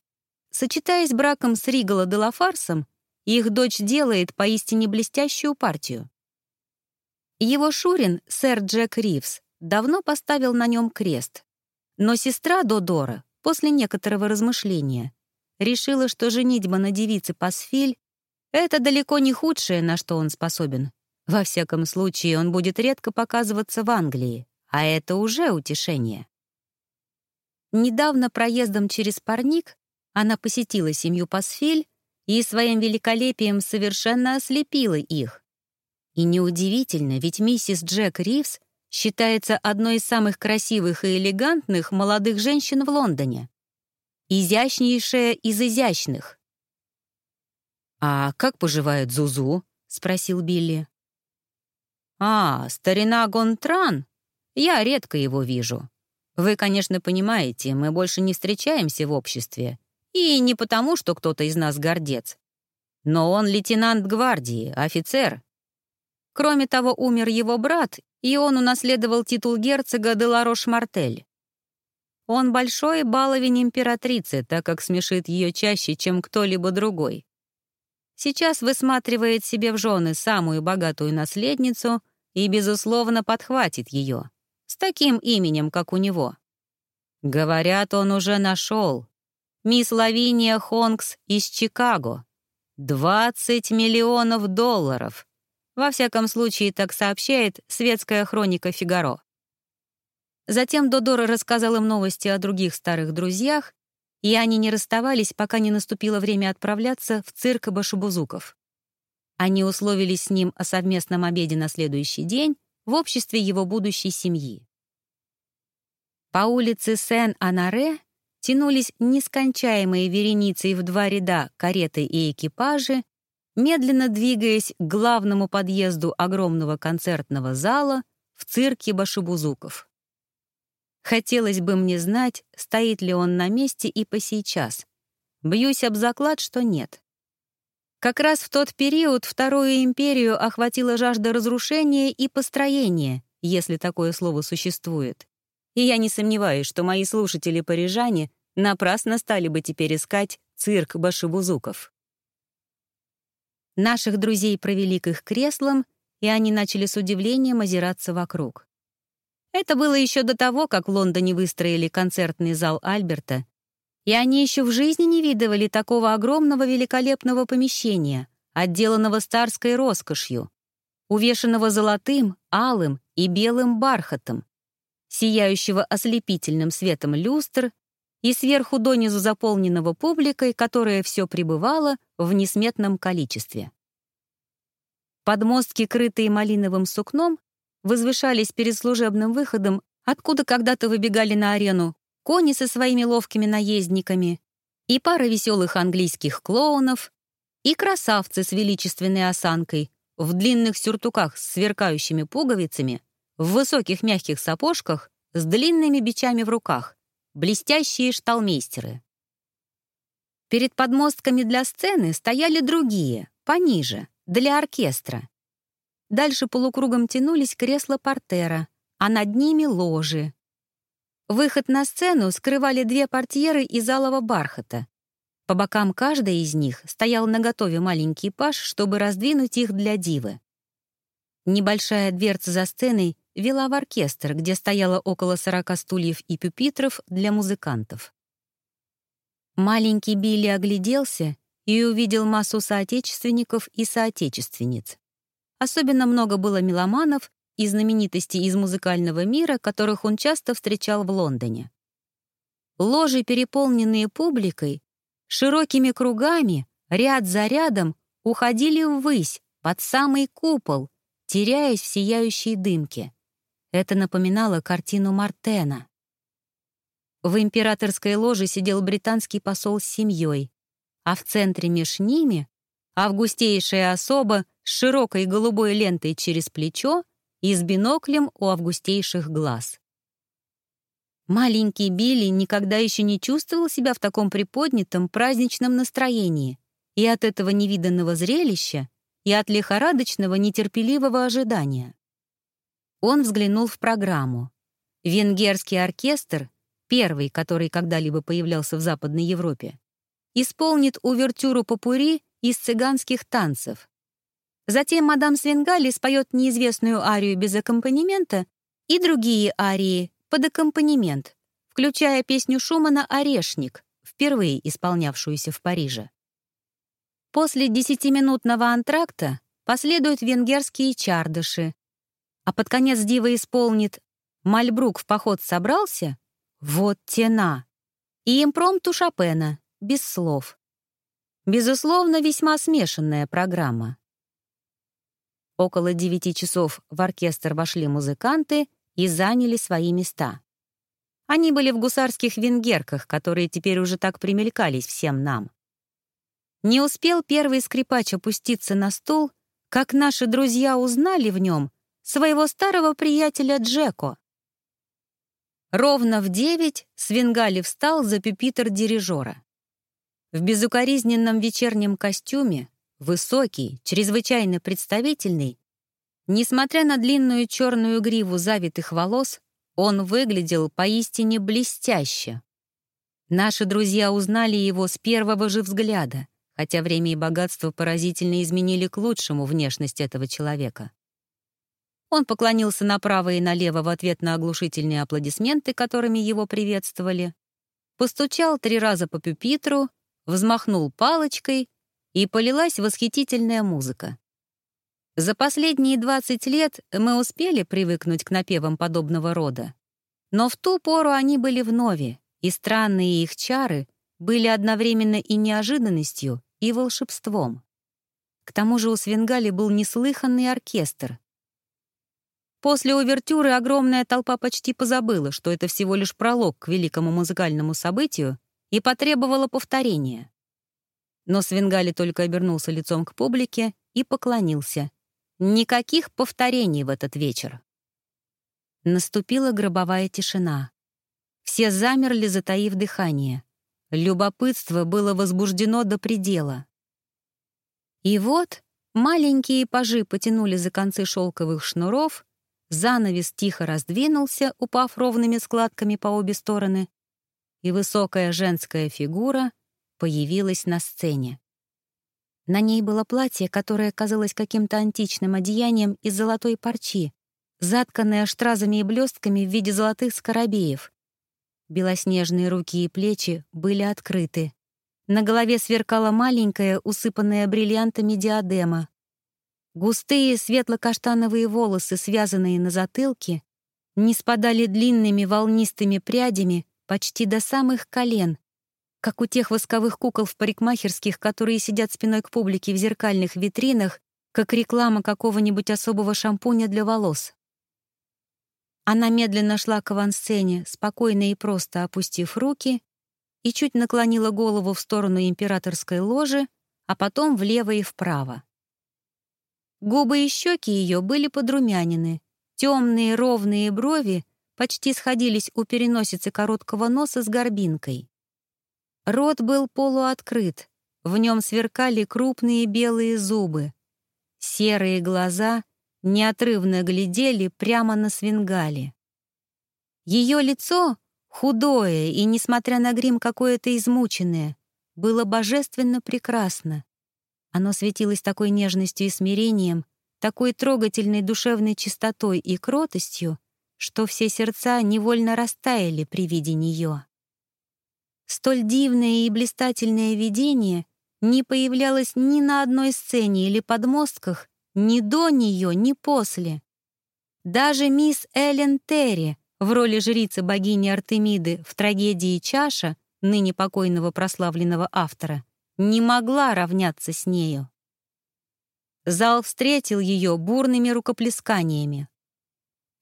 сочетаясь браком с Ригала де Лафарсом, их дочь делает поистине блестящую партию. Его шурин, сэр Джек Ривз, давно поставил на нем крест, но сестра Додора, после некоторого размышления, решила, что женитьба на девице Пасфиль это далеко не худшее, на что он способен. Во всяком случае, он будет редко показываться в Англии, а это уже утешение. Недавно проездом через парник она посетила семью Пасфиль и своим великолепием совершенно ослепила их. И неудивительно, ведь миссис Джек Ривз считается одной из самых красивых и элегантных молодых женщин в Лондоне. Изящнейшая из изящных. «А как поживает Зузу?» — спросил Билли. «А, старина Гонтран? Я редко его вижу. Вы, конечно, понимаете, мы больше не встречаемся в обществе. И не потому, что кто-то из нас гордец. Но он лейтенант гвардии, офицер. Кроме того, умер его брат, и он унаследовал титул герцога де Ларош-Мартель. Он большой баловень императрицы, так как смешит ее чаще, чем кто-либо другой сейчас высматривает себе в жены самую богатую наследницу и, безусловно, подхватит ее. С таким именем, как у него. Говорят, он уже нашел. Мисс Лавиния Хонкс из Чикаго. 20 миллионов долларов. Во всяком случае, так сообщает светская хроника «Фигаро». Затем Додора рассказал им новости о других старых друзьях и они не расставались, пока не наступило время отправляться в цирк Башубузуков. Они условились с ним о совместном обеде на следующий день в обществе его будущей семьи. По улице Сен-Анаре тянулись нескончаемые вереницы в два ряда кареты и экипажи, медленно двигаясь к главному подъезду огромного концертного зала в цирке Башибузуков. Хотелось бы мне знать, стоит ли он на месте и по сейчас. Бьюсь об заклад, что нет. Как раз в тот период Вторую империю охватила жажда разрушения и построения, если такое слово существует. И я не сомневаюсь, что мои слушатели-парижане напрасно стали бы теперь искать цирк башибузуков. Наших друзей провели к их креслам, и они начали с удивлением озираться вокруг. Это было еще до того, как в Лондоне выстроили концертный зал Альберта, и они еще в жизни не видывали такого огромного великолепного помещения, отделанного старской роскошью, увешанного золотым, алым и белым бархатом, сияющего ослепительным светом люстр и сверху донизу заполненного публикой, которая все пребывала в несметном количестве. Подмостки, крытые малиновым сукном, возвышались перед служебным выходом, откуда когда-то выбегали на арену кони со своими ловкими наездниками, и пара веселых английских клоунов, и красавцы с величественной осанкой, в длинных сюртуках с сверкающими пуговицами, в высоких мягких сапожках, с длинными бичами в руках, блестящие шталмейстеры. Перед подмостками для сцены стояли другие, пониже, для оркестра. Дальше полукругом тянулись кресла портера, а над ними — ложи. Выход на сцену скрывали две портьеры из алого бархата. По бокам каждой из них стоял наготове маленький паш, чтобы раздвинуть их для дивы. Небольшая дверца за сценой вела в оркестр, где стояло около сорока стульев и пюпитров для музыкантов. Маленький Билли огляделся и увидел массу соотечественников и соотечественниц. Особенно много было меломанов и знаменитостей из музыкального мира, которых он часто встречал в Лондоне. Ложи, переполненные публикой, широкими кругами, ряд за рядом, уходили ввысь, под самый купол, теряясь в сияющей дымке. Это напоминало картину Мартена. В императорской ложе сидел британский посол с семьей, а в центре меж ними августейшая особа с широкой голубой лентой через плечо и с биноклем у августейших глаз. Маленький Билли никогда еще не чувствовал себя в таком приподнятом праздничном настроении, и от этого невиданного зрелища, и от лихорадочного нетерпеливого ожидания. Он взглянул в программу. Венгерский оркестр, первый, который когда-либо появлялся в Западной Европе, исполнит увертюру попури из цыганских танцев. Затем мадам Свенгали споет неизвестную арию без аккомпанемента и другие арии под аккомпанемент, включая песню Шумана «Орешник», впервые исполнявшуюся в Париже. После десятиминутного антракта последуют венгерские чардыши, а под конец дива исполнит «Мальбрук в поход собрался?» Вот тена. И импромту Шопена, без слов. Безусловно, весьма смешанная программа. Около девяти часов в оркестр вошли музыканты и заняли свои места. Они были в гусарских венгерках, которые теперь уже так примелькались всем нам. Не успел первый скрипач опуститься на стул, как наши друзья узнали в нем своего старого приятеля Джеко. Ровно в девять Свингали встал за пюпитр дирижера. В безукоризненном вечернем костюме, высокий, чрезвычайно представительный, несмотря на длинную черную гриву завитых волос, он выглядел поистине блестяще. Наши друзья узнали его с первого же взгляда, хотя время и богатство поразительно изменили к лучшему внешность этого человека. Он поклонился направо и налево в ответ на оглушительные аплодисменты, которыми его приветствовали, постучал три раза по пюпитру взмахнул палочкой, и полилась восхитительная музыка. За последние 20 лет мы успели привыкнуть к напевам подобного рода. Но в ту пору они были вновь, и странные их чары были одновременно и неожиданностью, и волшебством. К тому же у Свенгали был неслыханный оркестр. После увертюры огромная толпа почти позабыла, что это всего лишь пролог к великому музыкальному событию, и потребовала повторения. Но Свенгали только обернулся лицом к публике и поклонился. Никаких повторений в этот вечер. Наступила гробовая тишина. Все замерли, затаив дыхание. Любопытство было возбуждено до предела. И вот маленькие пажи потянули за концы шелковых шнуров, занавес тихо раздвинулся, упав ровными складками по обе стороны, и высокая женская фигура появилась на сцене. На ней было платье, которое казалось каким-то античным одеянием из золотой парчи, затканное штразами и блестками в виде золотых скоробеев. Белоснежные руки и плечи были открыты. На голове сверкала маленькая, усыпанная бриллиантами диадема. Густые светло-каштановые волосы, связанные на затылке, не спадали длинными волнистыми прядями почти до самых колен, как у тех восковых кукол в парикмахерских, которые сидят спиной к публике в зеркальных витринах, как реклама какого-нибудь особого шампуня для волос. Она медленно шла к авансцене, спокойно и просто опустив руки, и чуть наклонила голову в сторону императорской ложи, а потом влево и вправо. Губы и щеки ее были подрумянины, темные ровные брови почти сходились у переносицы короткого носа с горбинкой. Рот был полуоткрыт, в нем сверкали крупные белые зубы. Серые глаза неотрывно глядели прямо на свингали. Ее лицо, худое и, несмотря на грим, какое-то измученное, было божественно прекрасно. Оно светилось такой нежностью и смирением, такой трогательной душевной чистотой и кротостью, что все сердца невольно растаяли при виде нее. Столь дивное и блистательное видение не появлялось ни на одной сцене или подмостках, ни до нее, ни после. Даже мисс Эллен Терри в роли жрицы богини Артемиды в трагедии «Чаша» ныне покойного прославленного автора не могла равняться с нею. Зал встретил ее бурными рукоплесканиями.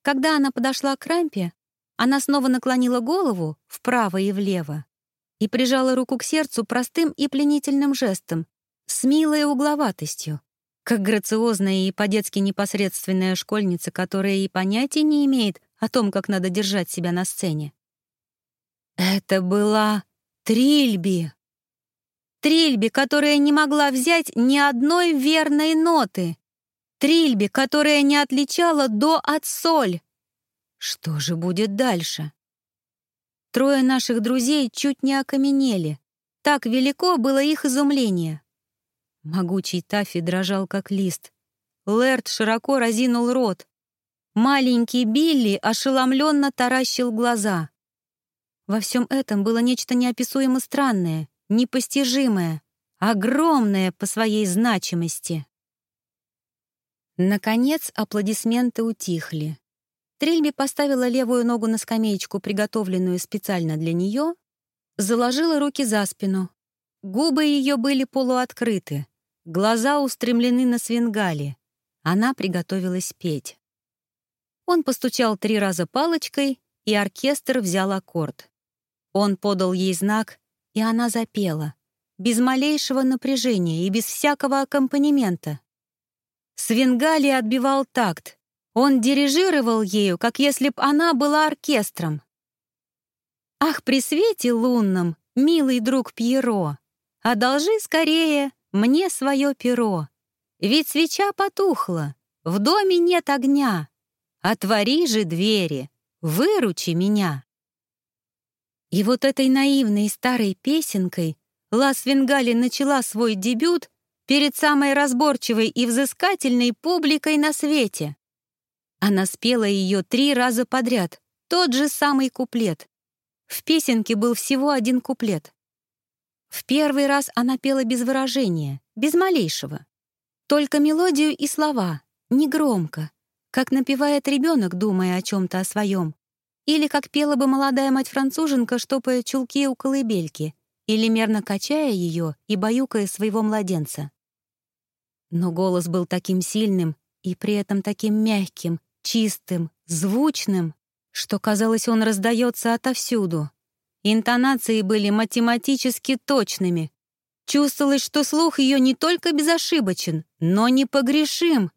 Когда она подошла к рампе, она снова наклонила голову вправо и влево и прижала руку к сердцу простым и пленительным жестом, с милой угловатостью, как грациозная и по-детски непосредственная школьница, которая и понятия не имеет о том, как надо держать себя на сцене. Это была Трильби. Трильби, которая не могла взять ни одной верной ноты. Трильби, которая не отличала до от соль. Что же будет дальше? Трое наших друзей чуть не окаменели. Так велико было их изумление. Могучий Таффи дрожал, как лист. Лэрд широко разинул рот. Маленький Билли ошеломленно таращил глаза. Во всем этом было нечто неописуемо странное, непостижимое, огромное по своей значимости. Наконец аплодисменты утихли. Трильби поставила левую ногу на скамеечку, приготовленную специально для нее, заложила руки за спину. Губы ее были полуоткрыты. Глаза устремлены на свингали. Она приготовилась петь. Он постучал три раза палочкой, и оркестр взял аккорд. Он подал ей знак, и она запела, без малейшего напряжения и без всякого аккомпанемента. Свингали отбивал такт. Он дирижировал ею, как если б она была оркестром. «Ах, при свете лунном, милый друг Пьеро, одолжи скорее мне свое перо. Ведь свеча потухла, в доме нет огня. Отвори же двери, выручи меня. И вот этой наивной старой песенкой Лас Венгали начала свой дебют перед самой разборчивой и взыскательной публикой на свете. Она спела ее три раза подряд, тот же самый куплет. В песенке был всего один куплет. В первый раз она пела без выражения, без малейшего. Только мелодию и слова, негромко, как напевает ребенок, думая о чем-то о своем. Или как пела бы молодая мать-француженка, штопая чулки у колыбельки, или мерно качая ее и баюкая своего младенца. Но голос был таким сильным и при этом таким мягким, чистым, звучным, что, казалось, он раздается отовсюду. Интонации были математически точными. Чувствовалось, что слух ее не только безошибочен, но непогрешим.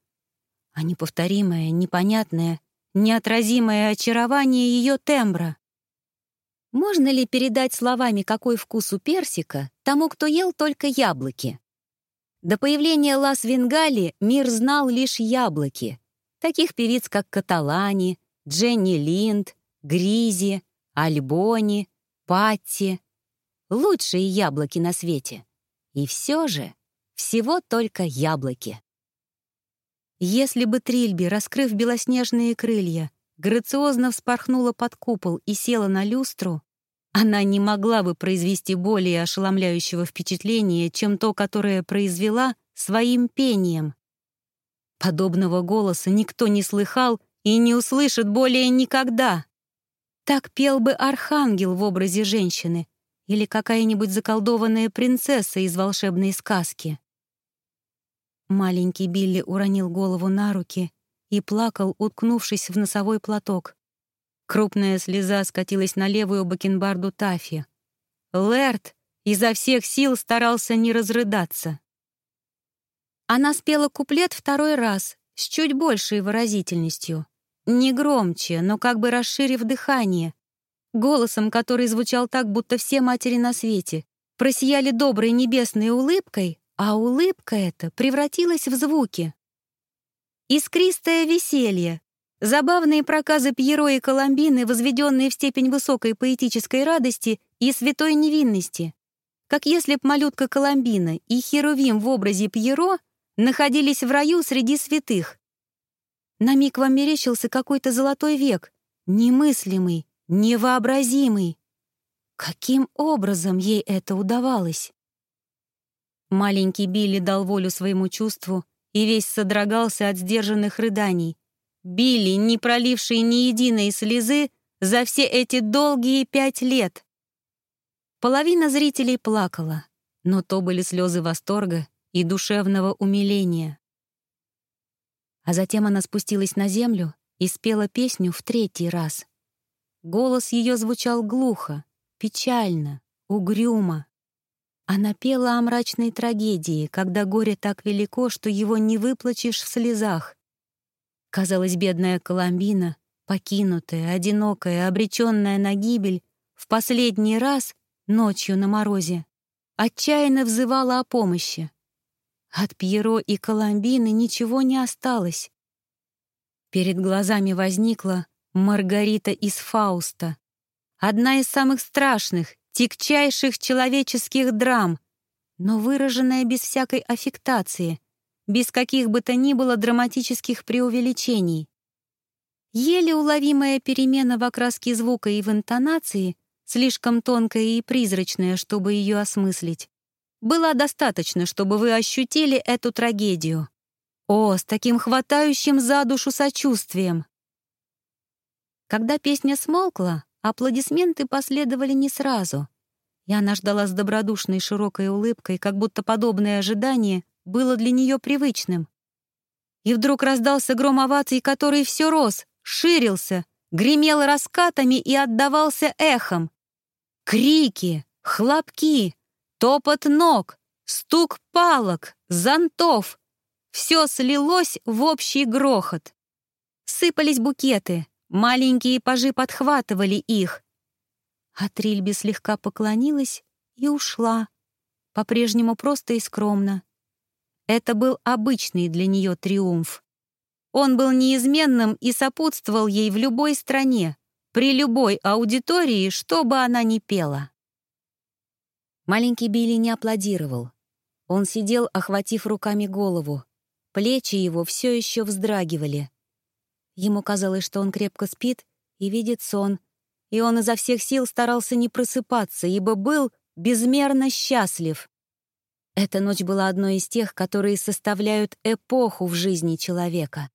А неповторимое, непонятное, неотразимое очарование ее тембра. Можно ли передать словами, какой вкус у персика, тому, кто ел только яблоки? До появления Лас Венгали мир знал лишь яблоки. Таких певиц, как Каталани, Дженни Линд, Гризи, Альбони, Патти. Лучшие яблоки на свете. И все же всего только яблоки. Если бы Трильби, раскрыв белоснежные крылья, грациозно вспорхнула под купол и села на люстру, она не могла бы произвести более ошеломляющего впечатления, чем то, которое произвела своим пением. Подобного голоса никто не слыхал и не услышит более никогда. Так пел бы архангел в образе женщины или какая-нибудь заколдованная принцесса из волшебной сказки. Маленький Билли уронил голову на руки и плакал, уткнувшись в носовой платок. Крупная слеза скатилась на левую бакенбарду Тафи. Лэрт изо всех сил старался не разрыдаться. Она спела куплет второй раз, с чуть большей выразительностью. Не громче, но как бы расширив дыхание. Голосом, который звучал так, будто все матери на свете просияли доброй небесной улыбкой, а улыбка эта превратилась в звуки. Искристое веселье, забавные проказы Пьеро и Коломбины, возведенные в степень высокой поэтической радости и святой невинности, как если б малютка Коломбина и Херувим в образе Пьеро находились в раю среди святых. На миг вам мерещился какой-то золотой век, немыслимый, невообразимый. Каким образом ей это удавалось? Маленький Билли дал волю своему чувству и весь содрогался от сдержанных рыданий. Билли, не проливший ни единой слезы за все эти долгие пять лет. Половина зрителей плакала, но то были слезы восторга и душевного умиления. А затем она спустилась на землю и спела песню в третий раз. Голос ее звучал глухо, печально, угрюмо. Она пела о мрачной трагедии, когда горе так велико, что его не выплачешь в слезах. Казалось, бедная Коломбина, покинутая, одинокая, обреченная на гибель, в последний раз, ночью на морозе, отчаянно взывала о помощи. От Пьеро и Коломбины ничего не осталось. Перед глазами возникла Маргарита из Фауста, одна из самых страшных, тягчайших человеческих драм, но выраженная без всякой аффектации, без каких бы то ни было драматических преувеличений. Еле уловимая перемена в окраске звука и в интонации, слишком тонкая и призрачная, чтобы ее осмыслить, была достаточно, чтобы вы ощутили эту трагедию. О, с таким хватающим за душу сочувствием! Когда песня смолкла, Аплодисменты последовали не сразу. И она ждала с добродушной широкой улыбкой, как будто подобное ожидание было для нее привычным. И вдруг раздался гром оваций, который все рос, ширился, гремел раскатами и отдавался эхом. Крики, хлопки, топот ног, стук палок, зонтов — все слилось в общий грохот. Сыпались букеты, Маленькие пажи подхватывали их. А Трильби слегка поклонилась и ушла, по-прежнему просто и скромно. Это был обычный для нее триумф. Он был неизменным и сопутствовал ей в любой стране, при любой аудитории, что бы она ни пела. Маленький Билли не аплодировал. Он сидел, охватив руками голову. Плечи его все еще вздрагивали. Ему казалось, что он крепко спит и видит сон, и он изо всех сил старался не просыпаться, ибо был безмерно счастлив. Эта ночь была одной из тех, которые составляют эпоху в жизни человека.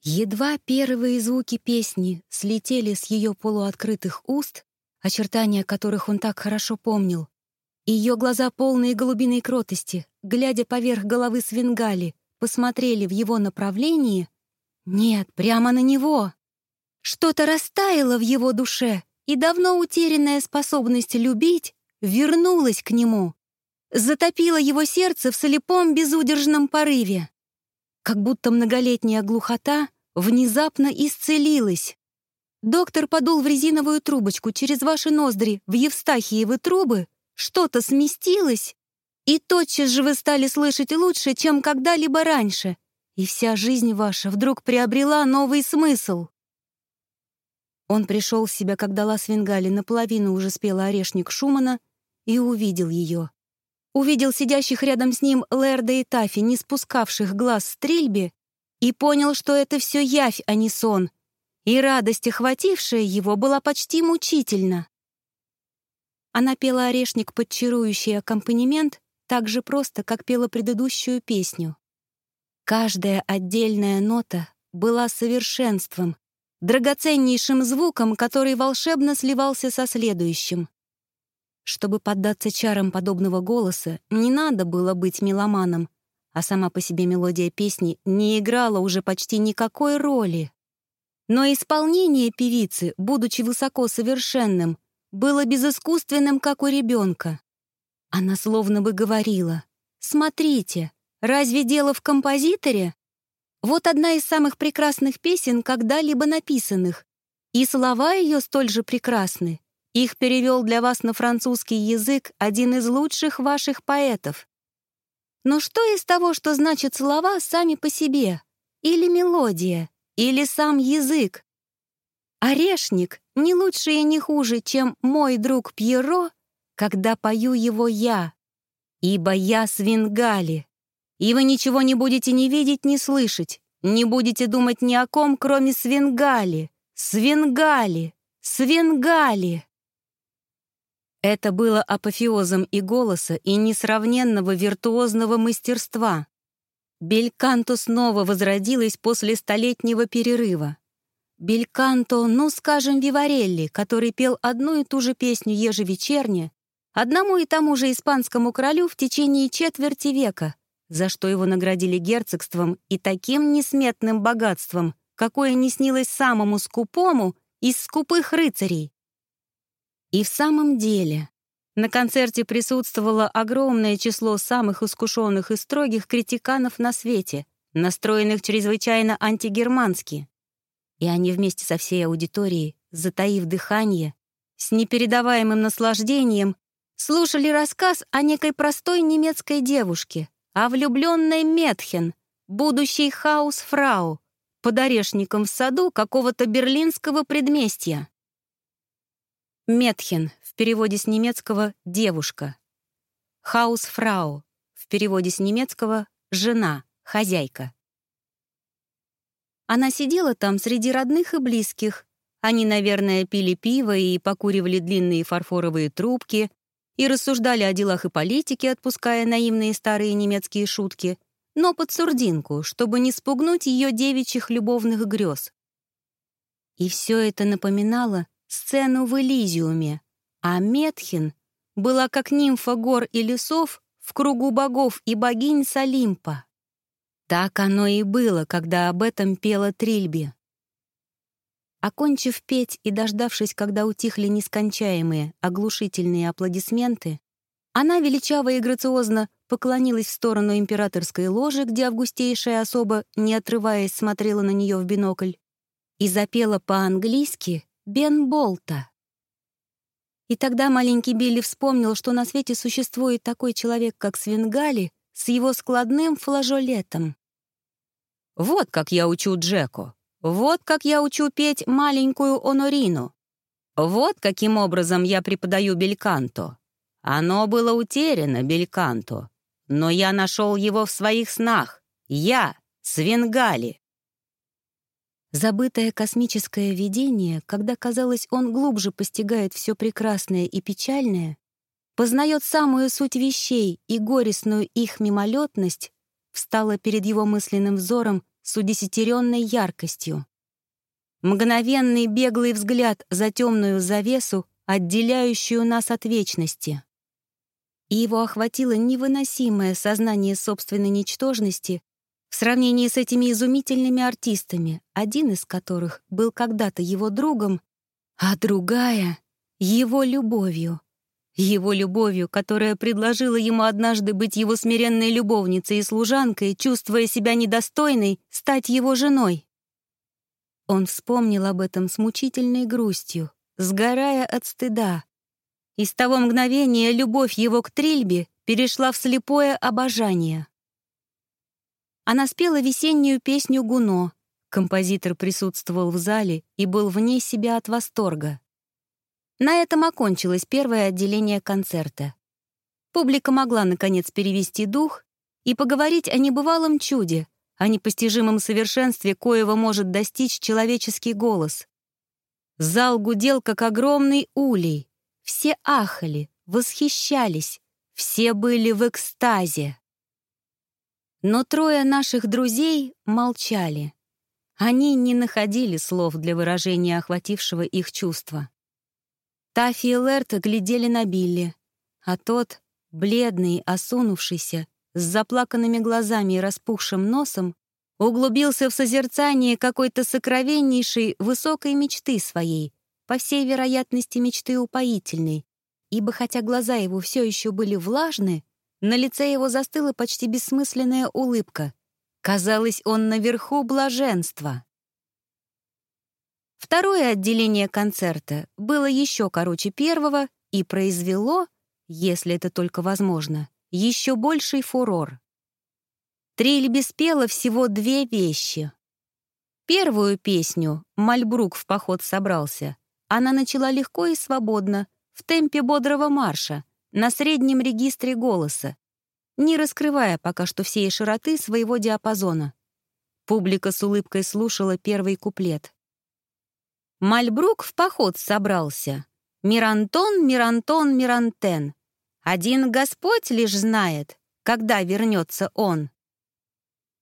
Едва первые звуки песни слетели с ее полуоткрытых уст, очертания которых он так хорошо помнил, ее глаза, полные голубиной кротости, глядя поверх головы Свингали, посмотрели в его направлении, нет, прямо на него. Что-то растаяло в его душе, и давно утерянная способность любить вернулась к нему. Затопила его сердце в слепом безудержном порыве. Как будто многолетняя глухота внезапно исцелилась. Доктор подул в резиновую трубочку через ваши ноздри в Евстахиевы трубы, что-то сместилось, и тотчас же вы стали слышать лучше, чем когда-либо раньше, и вся жизнь ваша вдруг приобрела новый смысл. Он пришел в себя, когда Лас-Венгали наполовину уже спела орешник Шумана и увидел ее. Увидел сидящих рядом с ним Лерда и Тафи, не спускавших глаз стрельбе, и понял, что это все явь, а не сон, и радость, охватившая его, была почти мучительна. Она пела орешник под чарующий аккомпанемент так же просто, как пела предыдущую песню. Каждая отдельная нота была совершенством, драгоценнейшим звуком, который волшебно сливался со следующим. Чтобы поддаться чарам подобного голоса, не надо было быть меломаном, а сама по себе мелодия песни не играла уже почти никакой роли. Но исполнение певицы, будучи высоко совершенным, было безыскусственным, как у ребенка. Она словно бы говорила, «Смотрите, разве дело в композиторе? Вот одна из самых прекрасных песен, когда-либо написанных. И слова ее столь же прекрасны. Их перевел для вас на французский язык один из лучших ваших поэтов. Но что из того, что значат слова сами по себе? Или мелодия? Или сам язык? Орешник не лучше и не хуже, чем мой друг Пьеро когда пою его я, ибо я свингали, и вы ничего не будете ни видеть, ни слышать, не будете думать ни о ком, кроме свингали, свингали, свингали. Это было апофеозом и голоса, и несравненного виртуозного мастерства. Бельканто снова возродилась после столетнего перерыва. Бельканто, ну, скажем, Виварелли, который пел одну и ту же песню ежевечерне, одному и тому же испанскому королю в течение четверти века, за что его наградили герцогством и таким несметным богатством, какое не снилось самому скупому из скупых рыцарей. И в самом деле, на концерте присутствовало огромное число самых искушенных и строгих критиканов на свете, настроенных чрезвычайно антигермански. И они вместе со всей аудиторией, затаив дыхание, с непередаваемым наслаждением слушали рассказ о некой простой немецкой девушке, о влюбленной Mädchen, будущей Hausfrau, под орешником в саду какого-то берлинского предместья. Mädchen в переводе с немецкого «девушка». Хаусфрау в переводе с немецкого «жена», «хозяйка». Она сидела там среди родных и близких. Они, наверное, пили пиво и покуривали длинные фарфоровые трубки, и рассуждали о делах и политике, отпуская наивные старые немецкие шутки, но под сурдинку, чтобы не спугнуть ее девичьих любовных грез. И все это напоминало сцену в Элизиуме, а Метхин была как нимфа гор и лесов в кругу богов и богинь Салимпа. Так оно и было, когда об этом пела Трильби. Окончив петь и дождавшись, когда утихли нескончаемые, оглушительные аплодисменты, она величаво и грациозно поклонилась в сторону императорской ложи, где августейшая особа, не отрываясь, смотрела на нее в бинокль, и запела по-английски «Бен Болта». И тогда маленький Билли вспомнил, что на свете существует такой человек, как Свингали, с его складным флажолетом. «Вот как я учу Джеку», вот как я учу петь маленькую Онорину. Вот каким образом я преподаю бельканто. Оно было утеряно, бельканто, но я нашел его в своих снах. Я, Свенгали. Забытое космическое видение, когда, казалось, он глубже постигает все прекрасное и печальное, познает самую суть вещей и горестную их мимолетность, встало перед его мысленным взором с удесятеренной яркостью. Мгновенный беглый взгляд за темную завесу, отделяющую нас от вечности. И его охватило невыносимое сознание собственной ничтожности в сравнении с этими изумительными артистами, один из которых был когда-то его другом, а другая — его любовью. Его любовью, которая предложила ему однажды быть его смиренной любовницей и служанкой, чувствуя себя недостойной, стать его женой. Он вспомнил об этом с мучительной грустью, сгорая от стыда. И с того мгновения любовь его к Трильбе перешла в слепое обожание. Она спела весеннюю песню «Гуно». Композитор присутствовал в зале и был вне себя от восторга. На этом окончилось первое отделение концерта. Публика могла, наконец, перевести дух и поговорить о небывалом чуде, о непостижимом совершенстве, коего может достичь человеческий голос. Зал гудел, как огромный улей. Все ахали, восхищались, все были в экстазе. Но трое наших друзей молчали. Они не находили слов для выражения охватившего их чувства. Тафи и Лерта глядели на Билли, а тот, бледный, осунувшийся, с заплаканными глазами и распухшим носом, углубился в созерцание какой-то сокровеннейшей высокой мечты своей, по всей вероятности мечты упоительной, ибо хотя глаза его все еще были влажны, на лице его застыла почти бессмысленная улыбка. Казалось, он наверху блаженства. Второе отделение концерта было еще короче первого и произвело, если это только возможно, еще больший фурор. Трильби спела всего две вещи. Первую песню «Мальбрук в поход собрался» она начала легко и свободно, в темпе бодрого марша, на среднем регистре голоса, не раскрывая пока что всей широты своего диапазона. Публика с улыбкой слушала первый куплет. «Мальбрук в поход собрался. Мирантон, Мирантон, Мирантен. Один Господь лишь знает, когда вернется он».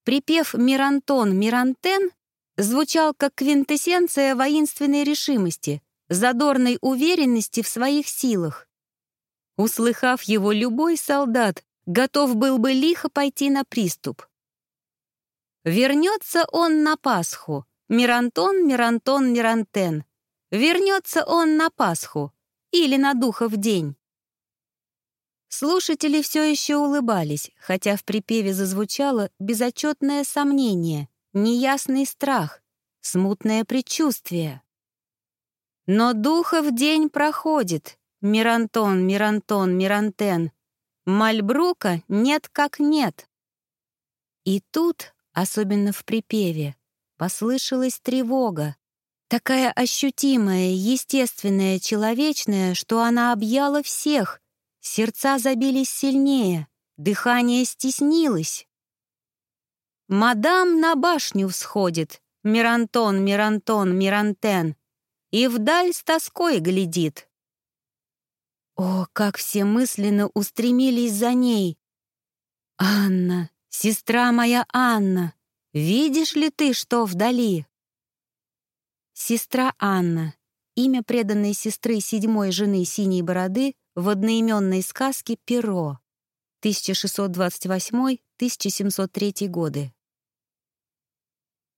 Припев «Мирантон, Мирантен» звучал как квинтэссенция воинственной решимости, задорной уверенности в своих силах. Услыхав его, любой солдат готов был бы лихо пойти на приступ. Вернется он на Пасху, Мирантон, Мирантон, Мирантен. Вернется он на Пасху или на Духов день. Слушатели все еще улыбались, хотя в припеве зазвучало безотчетное сомнение, неясный страх, смутное предчувствие. Но Духов день проходит, Мирантон, Мирантон, Мирантен. Мальбрука нет как нет. И тут, особенно в припеве, послышалась тревога, такая ощутимая, естественная, человечная, что она объяла всех, сердца забились сильнее, дыхание стеснилось. Мадам на башню всходит, Мирантон, Мирантон, Мирантен, и вдаль с тоской глядит. О, как все мысленно устремились за ней! «Анна, сестра моя Анна, видишь ли ты, что вдали?» Сестра Анна, имя преданной сестры седьмой жены Синей Бороды в одноименной сказке «Перо», 1628-1703 годы.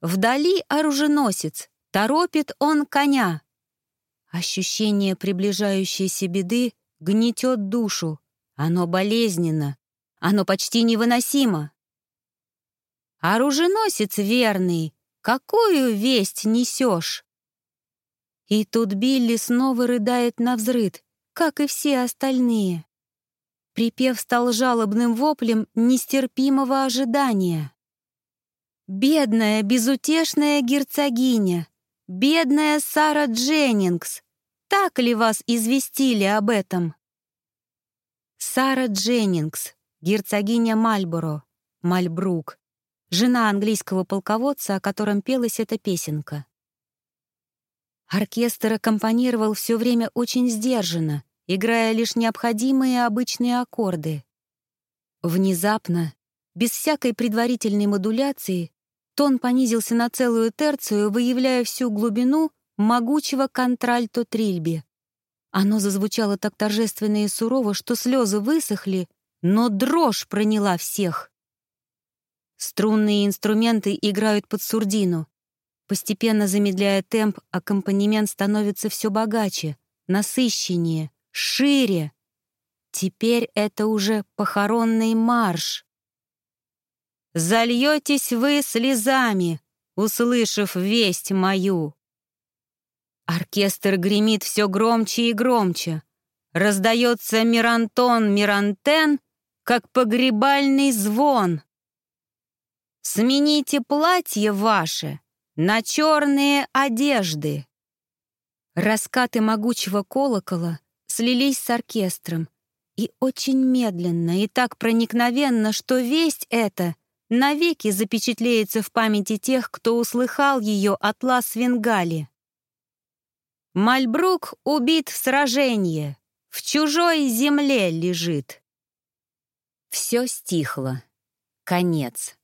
Вдали оруженосец, торопит он коня. Ощущение приближающейся беды гнетет душу. Оно болезненно. Оно почти невыносимо. Оруженосец верный, какую весть несешь? И тут Билли снова рыдает на взрыд, как и все остальные. Припев стал жалобным воплем нестерпимого ожидания. «Бедная, безутешная герцогиня! Бедная Сара Дженнингс! Так ли вас известили об этом? Сара Дженнингс, герцогиня Мальборо, Мальбрук, жена английского полководца, о котором пелась эта песенка. Оркестр аккомпанировал все время очень сдержанно, играя лишь необходимые обычные аккорды. Внезапно, без всякой предварительной модуляции, тон понизился на целую терцию, выявляя всю глубину могучего контральто трильби. Оно зазвучало так торжественно и сурово, что слезы высохли, но дрожь проняла всех. Струнные инструменты играют под сурдину. Постепенно замедляя темп, аккомпанемент становится все богаче, насыщеннее, шире. Теперь это уже похоронный марш. «Зальетесь вы слезами, услышав весть мою. Оркестр гремит все громче и громче. Раздается мирантон, мирантен, как погребальный звон. Смените платье ваше на черные одежды. Раскаты могучего колокола слились с оркестром, и очень медленно, и так проникновенно, что весть эта навеки запечатлеется в памяти тех, кто услыхал ее от Лас-Венгали. Мальбрук убит в сражении, в чужой земле лежит. Все стихло. Конец.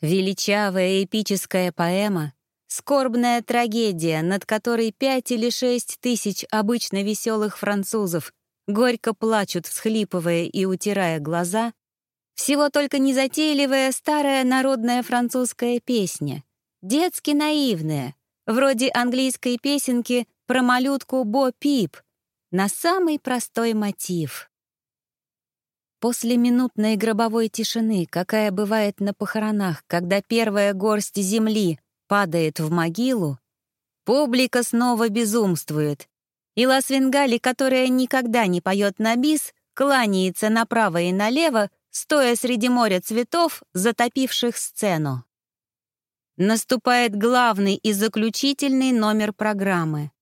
Величавая эпическая поэма, скорбная трагедия, над которой пять или шесть тысяч обычно веселых французов горько плачут, всхлипывая и утирая глаза, всего только незатейливая старая народная французская песня, детски наивная, вроде английской песенки про малютку Бо Пип, на самый простой мотив. После минутной гробовой тишины, какая бывает на похоронах, когда первая горсть земли падает в могилу, публика снова безумствует, и Лас-Венгали, которая никогда не поет на бис, кланяется направо и налево, стоя среди моря цветов, затопивших сцену. Наступает главный и заключительный номер программы.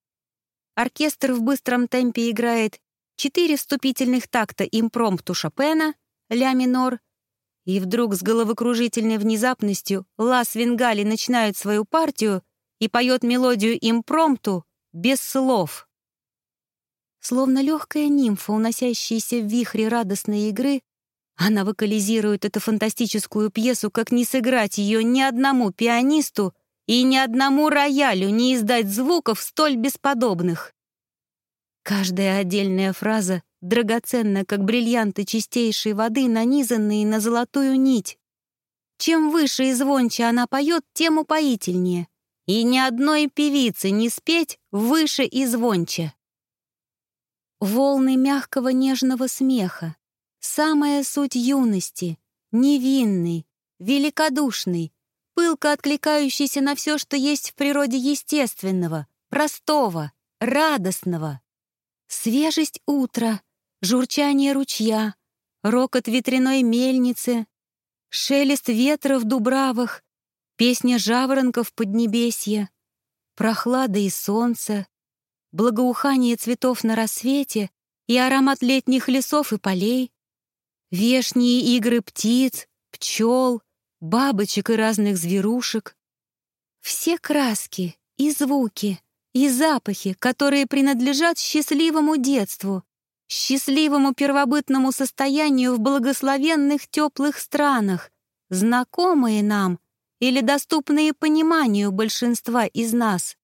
Оркестр в быстром темпе играет четыре вступительных такта импромпту Шопена, ля минор, и вдруг с головокружительной внезапностью Лас Венгали начинает свою партию и поет мелодию импромпту без слов. Словно легкая нимфа, уносящаяся в вихре радостной игры, она вокализирует эту фантастическую пьесу, как не сыграть ее ни одному пианисту и ни одному роялю не издать звуков столь бесподобных. Каждая отдельная фраза драгоценна, как бриллианты чистейшей воды, нанизанные на золотую нить. Чем выше и звонче она поет, тем упоительнее. И ни одной певицы не спеть выше и звонче. Волны мягкого нежного смеха, самая суть юности, невинный, великодушный, пылко откликающийся на все, что есть в природе естественного, простого, радостного. Свежесть утра, журчание ручья, рокот ветряной мельницы, шелест ветра в дубравах, песня жаворонков поднебесья, прохлада и солнце, благоухание цветов на рассвете и аромат летних лесов и полей, вешние игры птиц, пчел, бабочек и разных зверушек. Все краски и звуки, и запахи, которые принадлежат счастливому детству, счастливому первобытному состоянию в благословенных теплых странах, знакомые нам или доступные пониманию большинства из нас.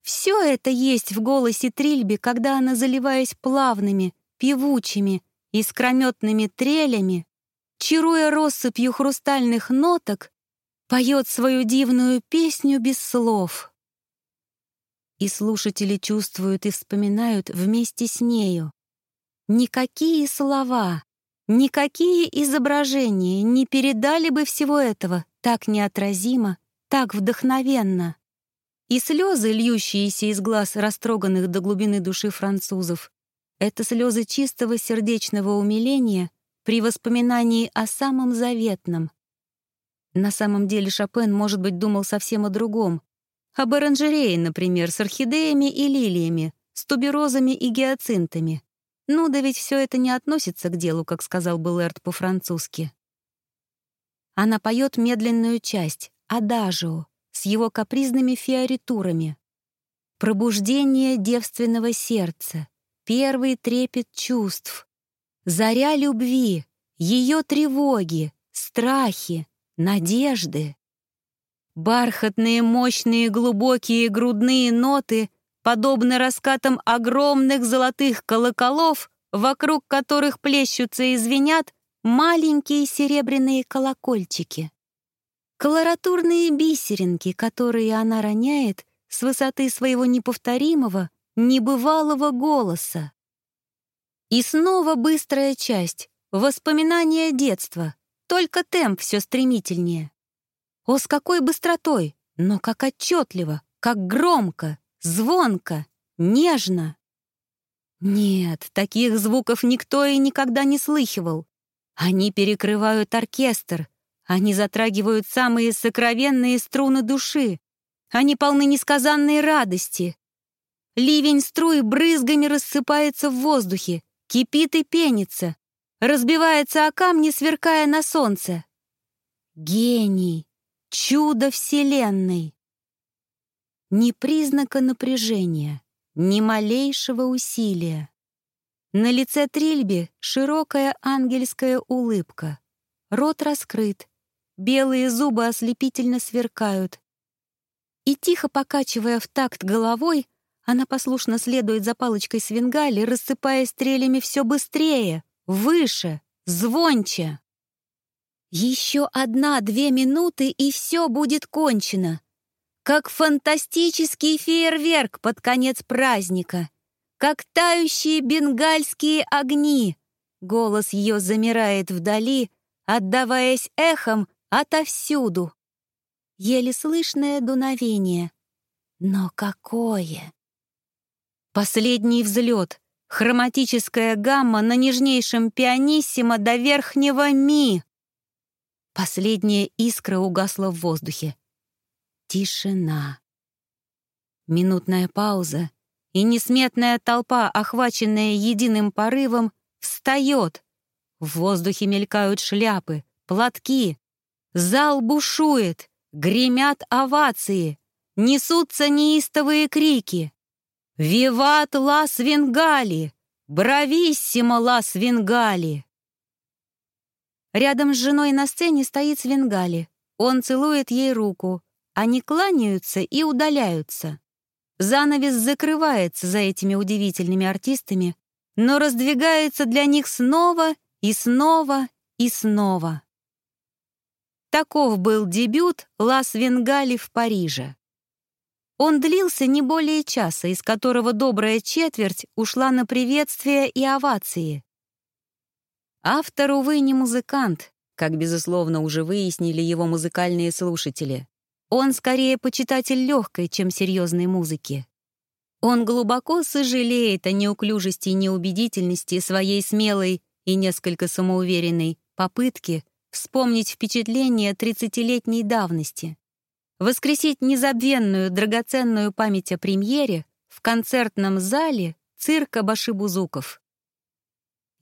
Все это есть в голосе Трильби, когда она, заливаясь плавными, певучими, искрометными трелями, чаруя россыпью хрустальных ноток, поет свою дивную песню без слов и слушатели чувствуют и вспоминают вместе с нею. Никакие слова, никакие изображения не передали бы всего этого так неотразимо, так вдохновенно. И слезы, льющиеся из глаз растроганных до глубины души французов, это слезы чистого сердечного умиления при воспоминании о самом заветном. На самом деле Шопен, может быть, думал совсем о другом, об оранжерее, например, с орхидеями и лилиями, с туберозами и гиацинтами. Ну да ведь все это не относится к делу, как сказал Беллерт по-французски. Она поет медленную часть, адажио, с его капризными фиоритурами. Пробуждение девственного сердца, первый трепет чувств, заря любви, ее тревоги, страхи, надежды. Бархатные, мощные, глубокие грудные ноты, подобно раскатам огромных золотых колоколов, вокруг которых плещутся и звенят маленькие серебряные колокольчики. Колоратурные бисеринки, которые она роняет с высоты своего неповторимого, небывалого голоса. И снова быстрая часть, воспоминания детства, только темп все стремительнее. О, с какой быстротой, но как отчетливо, как громко, звонко, нежно. Нет, таких звуков никто и никогда не слыхивал. Они перекрывают оркестр, они затрагивают самые сокровенные струны души, они полны несказанной радости. Ливень струй брызгами рассыпается в воздухе, кипит и пенится, разбивается о камни, сверкая на солнце. Гений, чудо Вселенной. Ни признака напряжения, ни малейшего усилия. На лице Трильби широкая ангельская улыбка. Рот раскрыт, белые зубы ослепительно сверкают. И тихо покачивая в такт головой, она послушно следует за палочкой свингали, рассыпая стрелями все быстрее, выше, звонче. Еще одна-две минуты, и все будет кончено. Как фантастический фейерверк под конец праздника. Как тающие бенгальские огни. Голос ее замирает вдали, отдаваясь эхом отовсюду. Еле слышное дуновение. Но какое! Последний взлет, хроматическая гамма на нежнейшем пианиссимо до верхнего ми. Последняя искра угасла в воздухе. Тишина. Минутная пауза, и несметная толпа, охваченная единым порывом, встает. В воздухе мелькают шляпы, платки. Зал бушует, гремят овации, несутся неистовые крики. «Виват Лас Венгали! Брависсимо Лас Венгали!» Рядом с женой на сцене стоит Свенгали. Он целует ей руку. Они кланяются и удаляются. Занавес закрывается за этими удивительными артистами, но раздвигается для них снова и снова и снова. Таков был дебют Лас Венгали в Париже. Он длился не более часа, из которого добрая четверть ушла на приветствия и овации. Автор, увы, не музыкант, как, безусловно, уже выяснили его музыкальные слушатели. Он скорее почитатель легкой, чем серьезной музыки. Он глубоко сожалеет о неуклюжести и неубедительности своей смелой и несколько самоуверенной попытки вспомнить впечатление тридцатилетней давности, воскресить незабвенную драгоценную память о премьере в концертном зале цирка Башибузуков.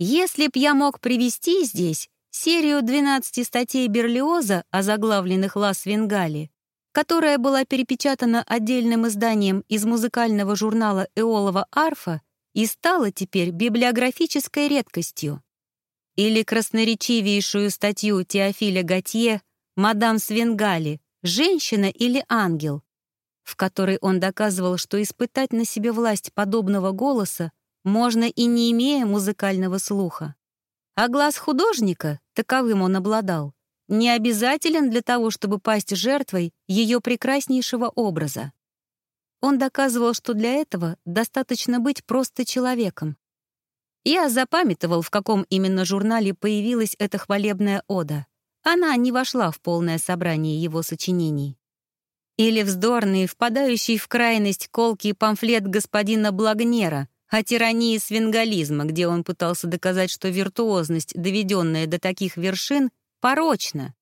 Если б я мог привести здесь серию 12 статей Берлиоза, озаглавленных «Лас Венгали», которая была перепечатана отдельным изданием из музыкального журнала «Эолова арфа» и стала теперь библиографической редкостью. Или красноречивейшую статью Теофиля Готье «Мадам Свенгали. Женщина или ангел», в которой он доказывал, что испытать на себе власть подобного голоса можно и не имея музыкального слуха. А глаз художника, таковым он обладал, не обязателен для того, чтобы пасть жертвой ее прекраснейшего образа. Он доказывал, что для этого достаточно быть просто человеком. Я запамятовал, в каком именно журнале появилась эта хвалебная ода. Она не вошла в полное собрание его сочинений. Или вздорный, впадающий в крайность колкий памфлет господина Благнера — о тирании свингализма, где он пытался доказать, что виртуозность, доведенная до таких вершин, порочна,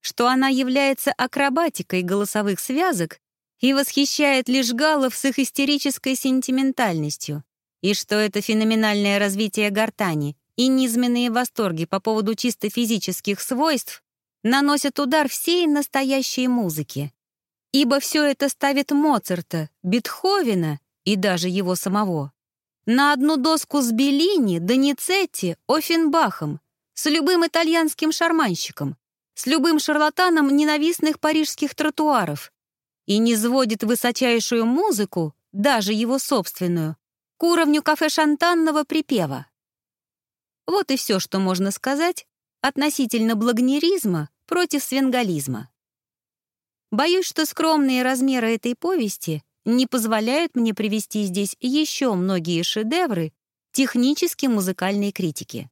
что она является акробатикой голосовых связок и восхищает лишь галлов с их истерической сентиментальностью, и что это феноменальное развитие гортани и низменные восторги по поводу чисто физических свойств наносят удар всей настоящей музыке. Ибо все это ставит Моцарта, Бетховена и даже его самого на одну доску с Беллини, Доницетти, Оффенбахом, с любым итальянским шарманщиком, с любым шарлатаном ненавистных парижских тротуаров и не сводит высочайшую музыку, даже его собственную, к уровню кафе-шантанного припева. Вот и все, что можно сказать относительно благнеризма против свенгализма. Боюсь, что скромные размеры этой повести не позволяют мне привести здесь еще многие шедевры технически музыкальной критики.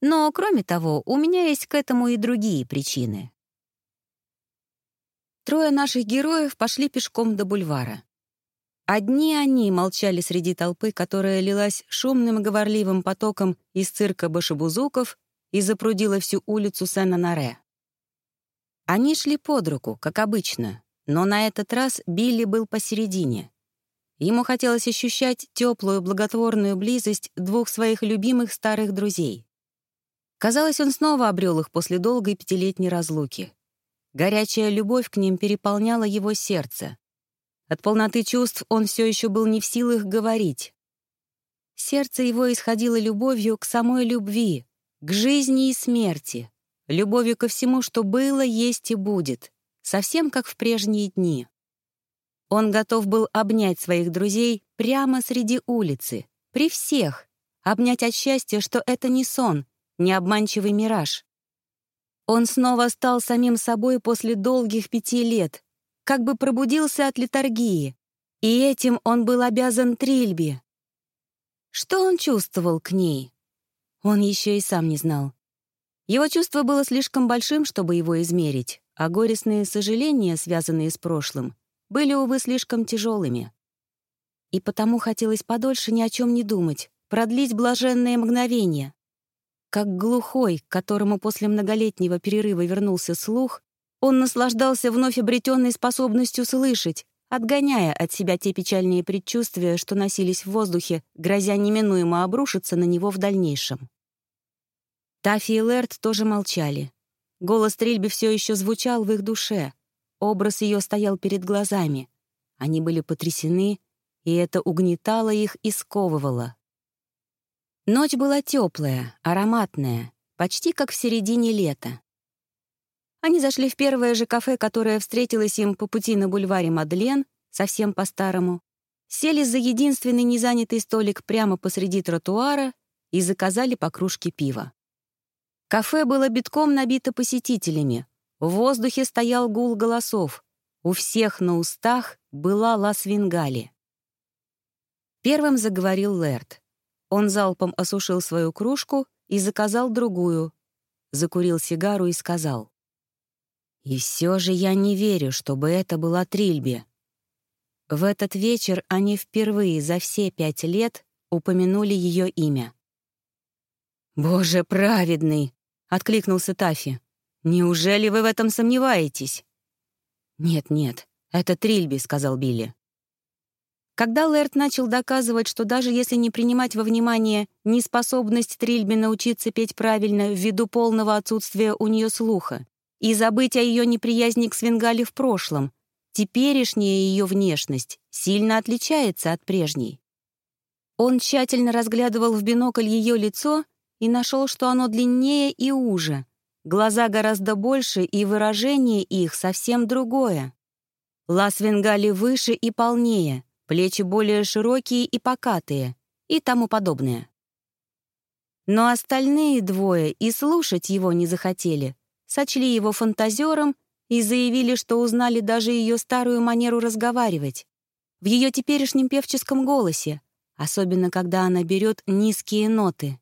Но, кроме того, у меня есть к этому и другие причины. Трое наших героев пошли пешком до бульвара. Одни они молчали среди толпы, которая лилась шумным и говорливым потоком из цирка башебузуков и запрудила всю улицу Сен-Анаре. Они шли под руку, как обычно, но на этот раз Билли был посередине. Ему хотелось ощущать теплую, благотворную близость двух своих любимых старых друзей. Казалось, он снова обрел их после долгой пятилетней разлуки. Горячая любовь к ним переполняла его сердце. От полноты чувств он все еще был не в силах говорить. Сердце его исходило любовью к самой любви, к жизни и смерти, любовью ко всему, что было, есть и будет, совсем как в прежние дни. Он готов был обнять своих друзей прямо среди улицы, при всех, обнять от счастья, что это не сон, не обманчивый мираж. Он снова стал самим собой после долгих пяти лет, как бы пробудился от литургии, и этим он был обязан Трильбе. Что он чувствовал к ней? Он еще и сам не знал. Его чувство было слишком большим, чтобы его измерить, а горестные сожаления, связанные с прошлым, были, увы, слишком тяжелыми. И потому хотелось подольше ни о чем не думать, продлить блаженное мгновение. Как глухой, к которому после многолетнего перерыва вернулся слух, он наслаждался вновь обретенной способностью слышать, отгоняя от себя те печальные предчувствия, что носились в воздухе, грозя неминуемо обрушиться на него в дальнейшем. Тафи и Лэрд тоже молчали. Голос стрельбы все еще звучал в их душе, Образ ее стоял перед глазами. Они были потрясены, и это угнетало их и сковывало. Ночь была теплая, ароматная, почти как в середине лета. Они зашли в первое же кафе, которое встретилось им по пути на бульваре Мадлен, совсем по-старому, сели за единственный незанятый столик прямо посреди тротуара и заказали по кружке пива. Кафе было битком набито посетителями, в воздухе стоял гул голосов. У всех на устах была лас-венгали. Первым заговорил Лэрд. Он залпом осушил свою кружку и заказал другую. Закурил сигару и сказал. «И все же я не верю, чтобы это была Трильби». В этот вечер они впервые за все пять лет упомянули ее имя. «Боже праведный!» — откликнулся Тафи. «Неужели вы в этом сомневаетесь?» «Нет-нет, это Трильби», — сказал Билли. Когда Лэрт начал доказывать, что даже если не принимать во внимание неспособность Трильби научиться петь правильно ввиду полного отсутствия у нее слуха и забыть о ее неприязни к Свингале в прошлом, теперешняя ее внешность сильно отличается от прежней. Он тщательно разглядывал в бинокль ее лицо и нашел, что оно длиннее и уже, Глаза гораздо больше, и выражение их совсем другое. Лас Венгали выше и полнее, плечи более широкие и покатые, и тому подобное. Но остальные двое и слушать его не захотели, сочли его фантазером и заявили, что узнали даже ее старую манеру разговаривать. В ее теперешнем певческом голосе, особенно когда она берет низкие ноты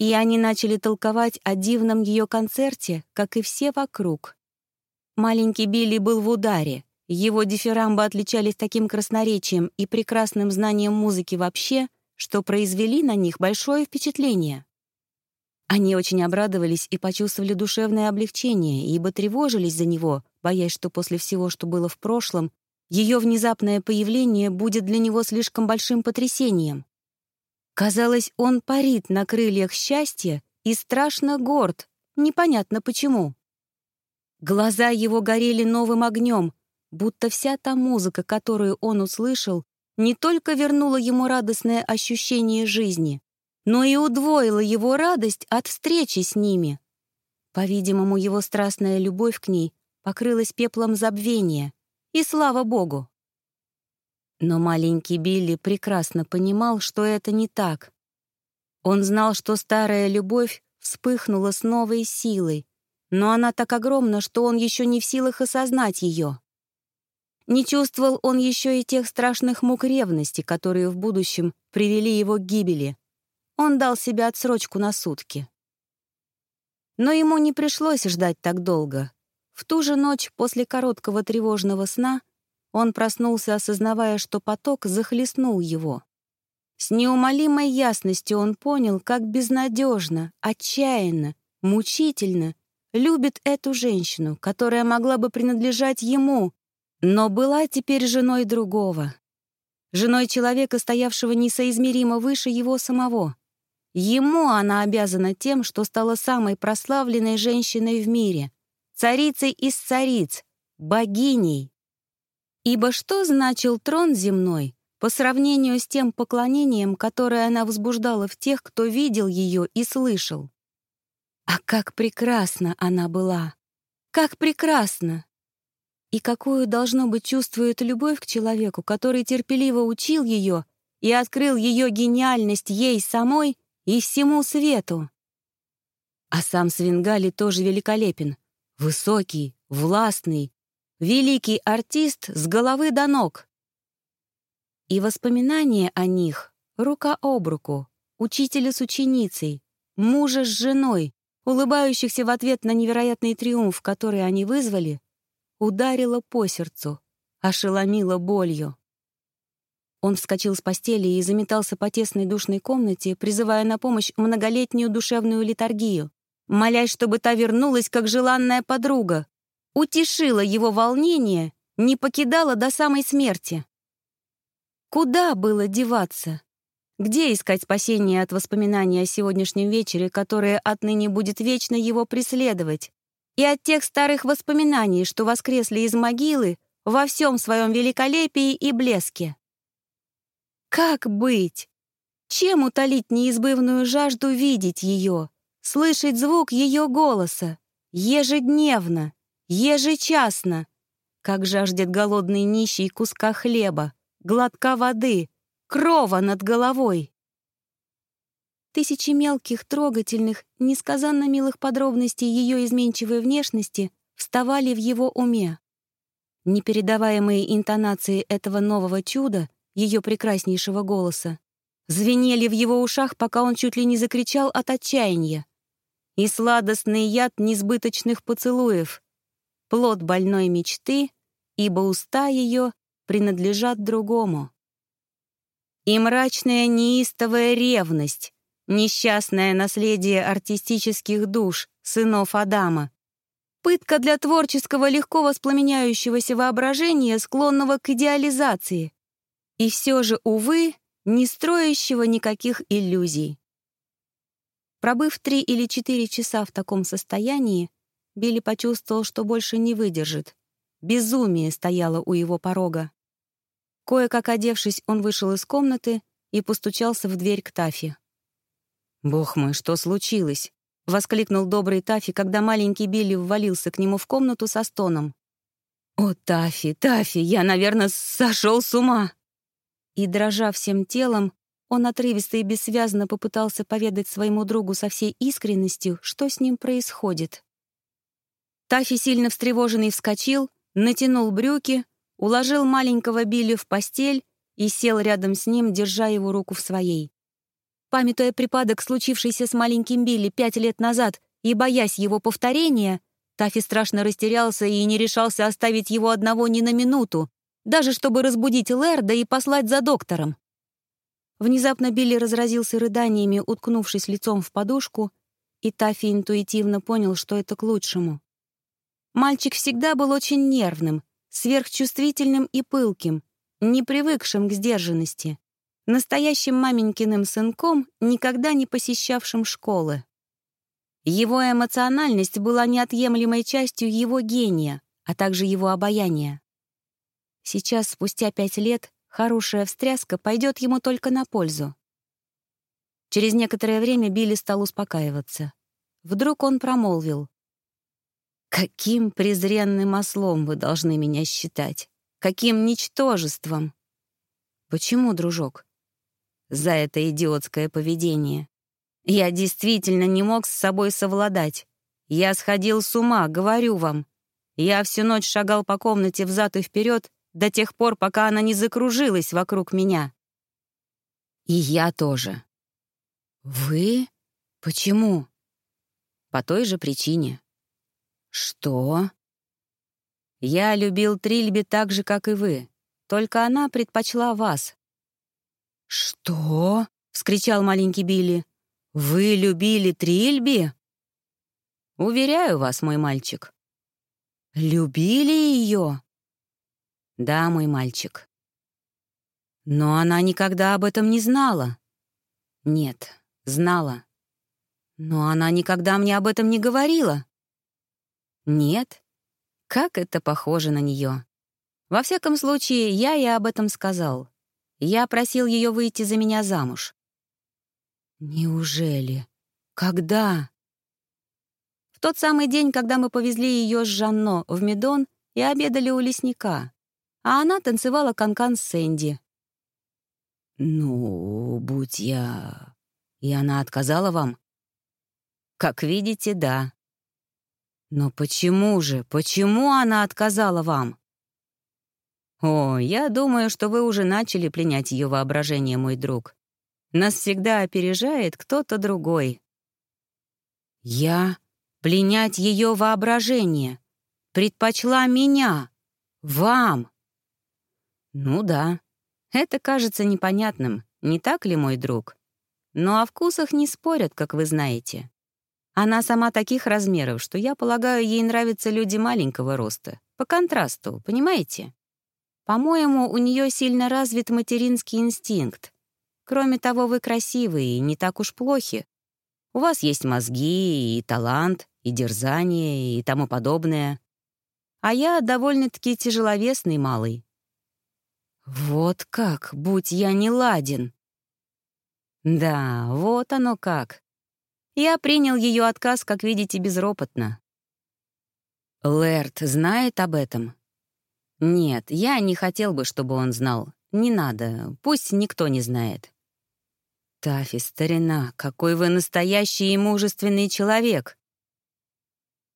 и они начали толковать о дивном ее концерте, как и все вокруг. Маленький Билли был в ударе, его дифирамбы отличались таким красноречием и прекрасным знанием музыки вообще, что произвели на них большое впечатление. Они очень обрадовались и почувствовали душевное облегчение, ибо тревожились за него, боясь, что после всего, что было в прошлом, ее внезапное появление будет для него слишком большим потрясением. Казалось, он парит на крыльях счастья и страшно горд, непонятно почему. Глаза его горели новым огнем, будто вся та музыка, которую он услышал, не только вернула ему радостное ощущение жизни, но и удвоила его радость от встречи с ними. По-видимому, его страстная любовь к ней покрылась пеплом забвения, и слава богу. Но маленький Билли прекрасно понимал, что это не так. Он знал, что старая любовь вспыхнула с новой силой, но она так огромна, что он еще не в силах осознать ее. Не чувствовал он еще и тех страшных мук ревности, которые в будущем привели его к гибели. Он дал себе отсрочку на сутки. Но ему не пришлось ждать так долго. В ту же ночь после короткого тревожного сна он проснулся, осознавая, что поток захлестнул его. С неумолимой ясностью он понял, как безнадежно, отчаянно, мучительно любит эту женщину, которая могла бы принадлежать ему, но была теперь женой другого. Женой человека, стоявшего несоизмеримо выше его самого. Ему она обязана тем, что стала самой прославленной женщиной в мире, царицей из цариц, богиней. Ибо что значил трон земной по сравнению с тем поклонением, которое она возбуждала в тех, кто видел ее и слышал? А как прекрасна она была! Как прекрасна! И какую, должно быть, чувствует любовь к человеку, который терпеливо учил ее и открыл ее гениальность ей самой и всему свету. А сам Свингали тоже великолепен. Высокий, властный, великий артист с головы до ног. И воспоминания о них рука об руку, учителя с ученицей, мужа с женой, улыбающихся в ответ на невероятный триумф, который они вызвали, ударила по сердцу, ошеломила болью. Он вскочил с постели и заметался по тесной душной комнате, призывая на помощь многолетнюю душевную литургию, молясь, чтобы та вернулась как желанная подруга, утешила его волнение, не покидала до самой смерти. Куда было деваться? Где искать спасение от воспоминаний о сегодняшнем вечере, которое отныне будет вечно его преследовать? И от тех старых воспоминаний, что воскресли из могилы во всем своем великолепии и блеске? Как быть? Чем утолить неизбывную жажду видеть ее, слышать звук ее голоса, ежедневно, ежечасно, как жаждет голодный нищий куска хлеба, глотка воды, крова над головой. Тысячи мелких, трогательных, несказанно милых подробностей ее изменчивой внешности вставали в его уме. Непередаваемые интонации этого нового чуда, ее прекраснейшего голоса, звенели в его ушах, пока он чуть ли не закричал от отчаяния. И сладостный яд несбыточных поцелуев, плод больной мечты, ибо уста ее принадлежат другому. И мрачная неистовая ревность, несчастное наследие артистических душ, сынов Адама. Пытка для творческого, легко воспламеняющегося воображения, склонного к идеализации. И все же, увы, не строящего никаких иллюзий. Пробыв три или четыре часа в таком состоянии, Билли почувствовал, что больше не выдержит. Безумие стояло у его порога. Кое-как одевшись, он вышел из комнаты и постучался в дверь к Тафи. «Бог мой, что случилось?» — воскликнул добрый Тафи, когда маленький Билли ввалился к нему в комнату со стоном. «О, Тафи, Тафи, я, наверное, сошел с ума!» И, дрожа всем телом, он отрывисто и бессвязно попытался поведать своему другу со всей искренностью, что с ним происходит. Тафи, сильно встревоженный, вскочил, натянул брюки, уложил маленького Билли в постель и сел рядом с ним, держа его руку в своей. Памятуя припадок, случившийся с маленьким Билли пять лет назад, и боясь его повторения, Тафи страшно растерялся и не решался оставить его одного ни на минуту, даже чтобы разбудить Лерда и послать за доктором. Внезапно Билли разразился рыданиями, уткнувшись лицом в подушку, и Тафи интуитивно понял, что это к лучшему. Мальчик всегда был очень нервным, сверхчувствительным и пылким, не привыкшим к сдержанности, настоящим маменькиным сынком, никогда не посещавшим школы. Его эмоциональность была неотъемлемой частью его гения, а также его обаяния. Сейчас, спустя пять лет, хорошая встряска пойдет ему только на пользу. Через некоторое время Билли стал успокаиваться. Вдруг он промолвил. Каким презренным ослом вы должны меня считать? Каким ничтожеством? Почему, дружок? За это идиотское поведение. Я действительно не мог с собой совладать. Я сходил с ума, говорю вам. Я всю ночь шагал по комнате взад и вперед до тех пор, пока она не закружилась вокруг меня. И я тоже. Вы? Почему? По той же причине. «Что?» Я любил Трильби так же, как и вы, только она предпочла вас». «Что?» — вскричал маленький Билли. «Вы любили Трильби?» «Уверяю вас, мой мальчик». «Любили ее?» «Да, мой мальчик». «Но она никогда об этом не знала». «Нет, знала. Но она никогда мне об этом не говорила». «Нет? Как это похоже на нее. Во всяком случае, я ей об этом сказал. Я просил ее выйти за меня замуж». «Неужели? Когда?» В тот самый день, когда мы повезли ее с Жанно в Медон и обедали у лесника, а она танцевала канкан -кан с Сэнди. «Ну, будь я...» И она отказала вам? Как видите, да. Но почему же, почему она отказала вам? О, я думаю, что вы уже начали пленять ее воображение, мой друг. Нас всегда опережает кто-то другой. Я пленять ее воображение. Предпочла меня. Вам. Ну да, это кажется непонятным, не так ли, мой друг? Но о вкусах не спорят, как вы знаете. Она сама таких размеров, что, я полагаю, ей нравятся люди маленького роста. По контрасту, понимаете? По-моему, у нее сильно развит материнский инстинкт. Кроме того, вы красивые и не так уж плохи. У вас есть мозги и талант, и дерзание, и тому подобное. А я довольно-таки тяжеловесный малый. Вот как, будь я не ладен. Да, вот оно как. Я принял ее отказ, как видите, безропотно. Лэрд знает об этом? Нет, я не хотел бы, чтобы он знал. Не надо, пусть никто не знает. Тафи, старина, какой вы настоящий и мужественный человек.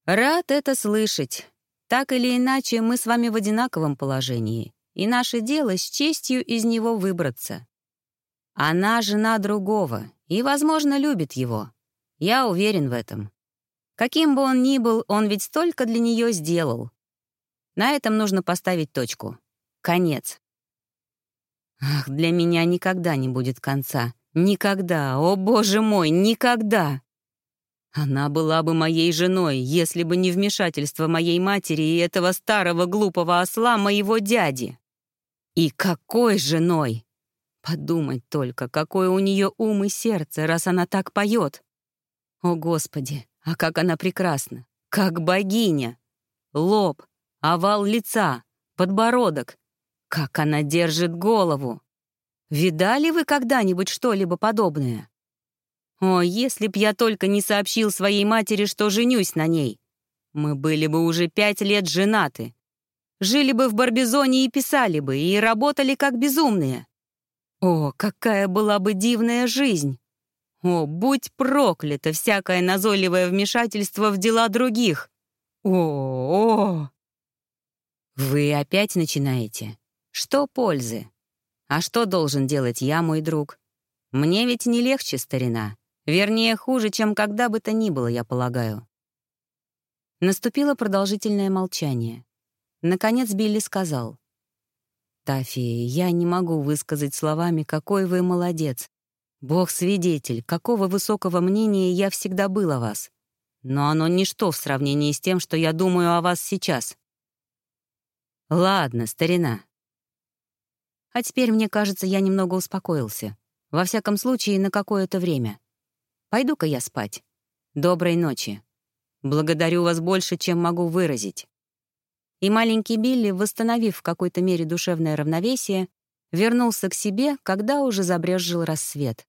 Рад это слышать. Так или иначе, мы с вами в одинаковом положении, и наше дело с честью из него выбраться. Она жена другого и, возможно, любит его. Я уверен в этом. Каким бы он ни был, он ведь столько для нее сделал. На этом нужно поставить точку. Конец. Ах, для меня никогда не будет конца. Никогда, о боже мой, никогда. Она была бы моей женой, если бы не вмешательство моей матери и этого старого глупого осла моего дяди. И какой женой? Подумать только, какое у нее ум и сердце, раз она так поет. О, Господи, а как она прекрасна! Как богиня! Лоб, овал лица, подбородок. Как она держит голову! Видали вы когда-нибудь что-либо подобное? О, если б я только не сообщил своей матери, что женюсь на ней. Мы были бы уже пять лет женаты. Жили бы в Барбизоне и писали бы, и работали как безумные. О, какая была бы дивная жизнь! О, будь проклято всякое назойливое вмешательство в дела других! О, о! Вы опять начинаете. Что пользы? А что должен делать я, мой друг? Мне ведь не легче, старина. Вернее, хуже, чем когда бы то ни было, я полагаю. Наступило продолжительное молчание. Наконец Билли сказал. Тафи, я не могу высказать словами, какой вы молодец. Бог свидетель, какого высокого мнения я всегда был о вас. Но оно ничто в сравнении с тем, что я думаю о вас сейчас. Ладно, старина. А теперь, мне кажется, я немного успокоился. Во всяком случае, на какое-то время. Пойду-ка я спать. Доброй ночи. Благодарю вас больше, чем могу выразить. И маленький Билли, восстановив в какой-то мере душевное равновесие, вернулся к себе, когда уже забрезжил рассвет.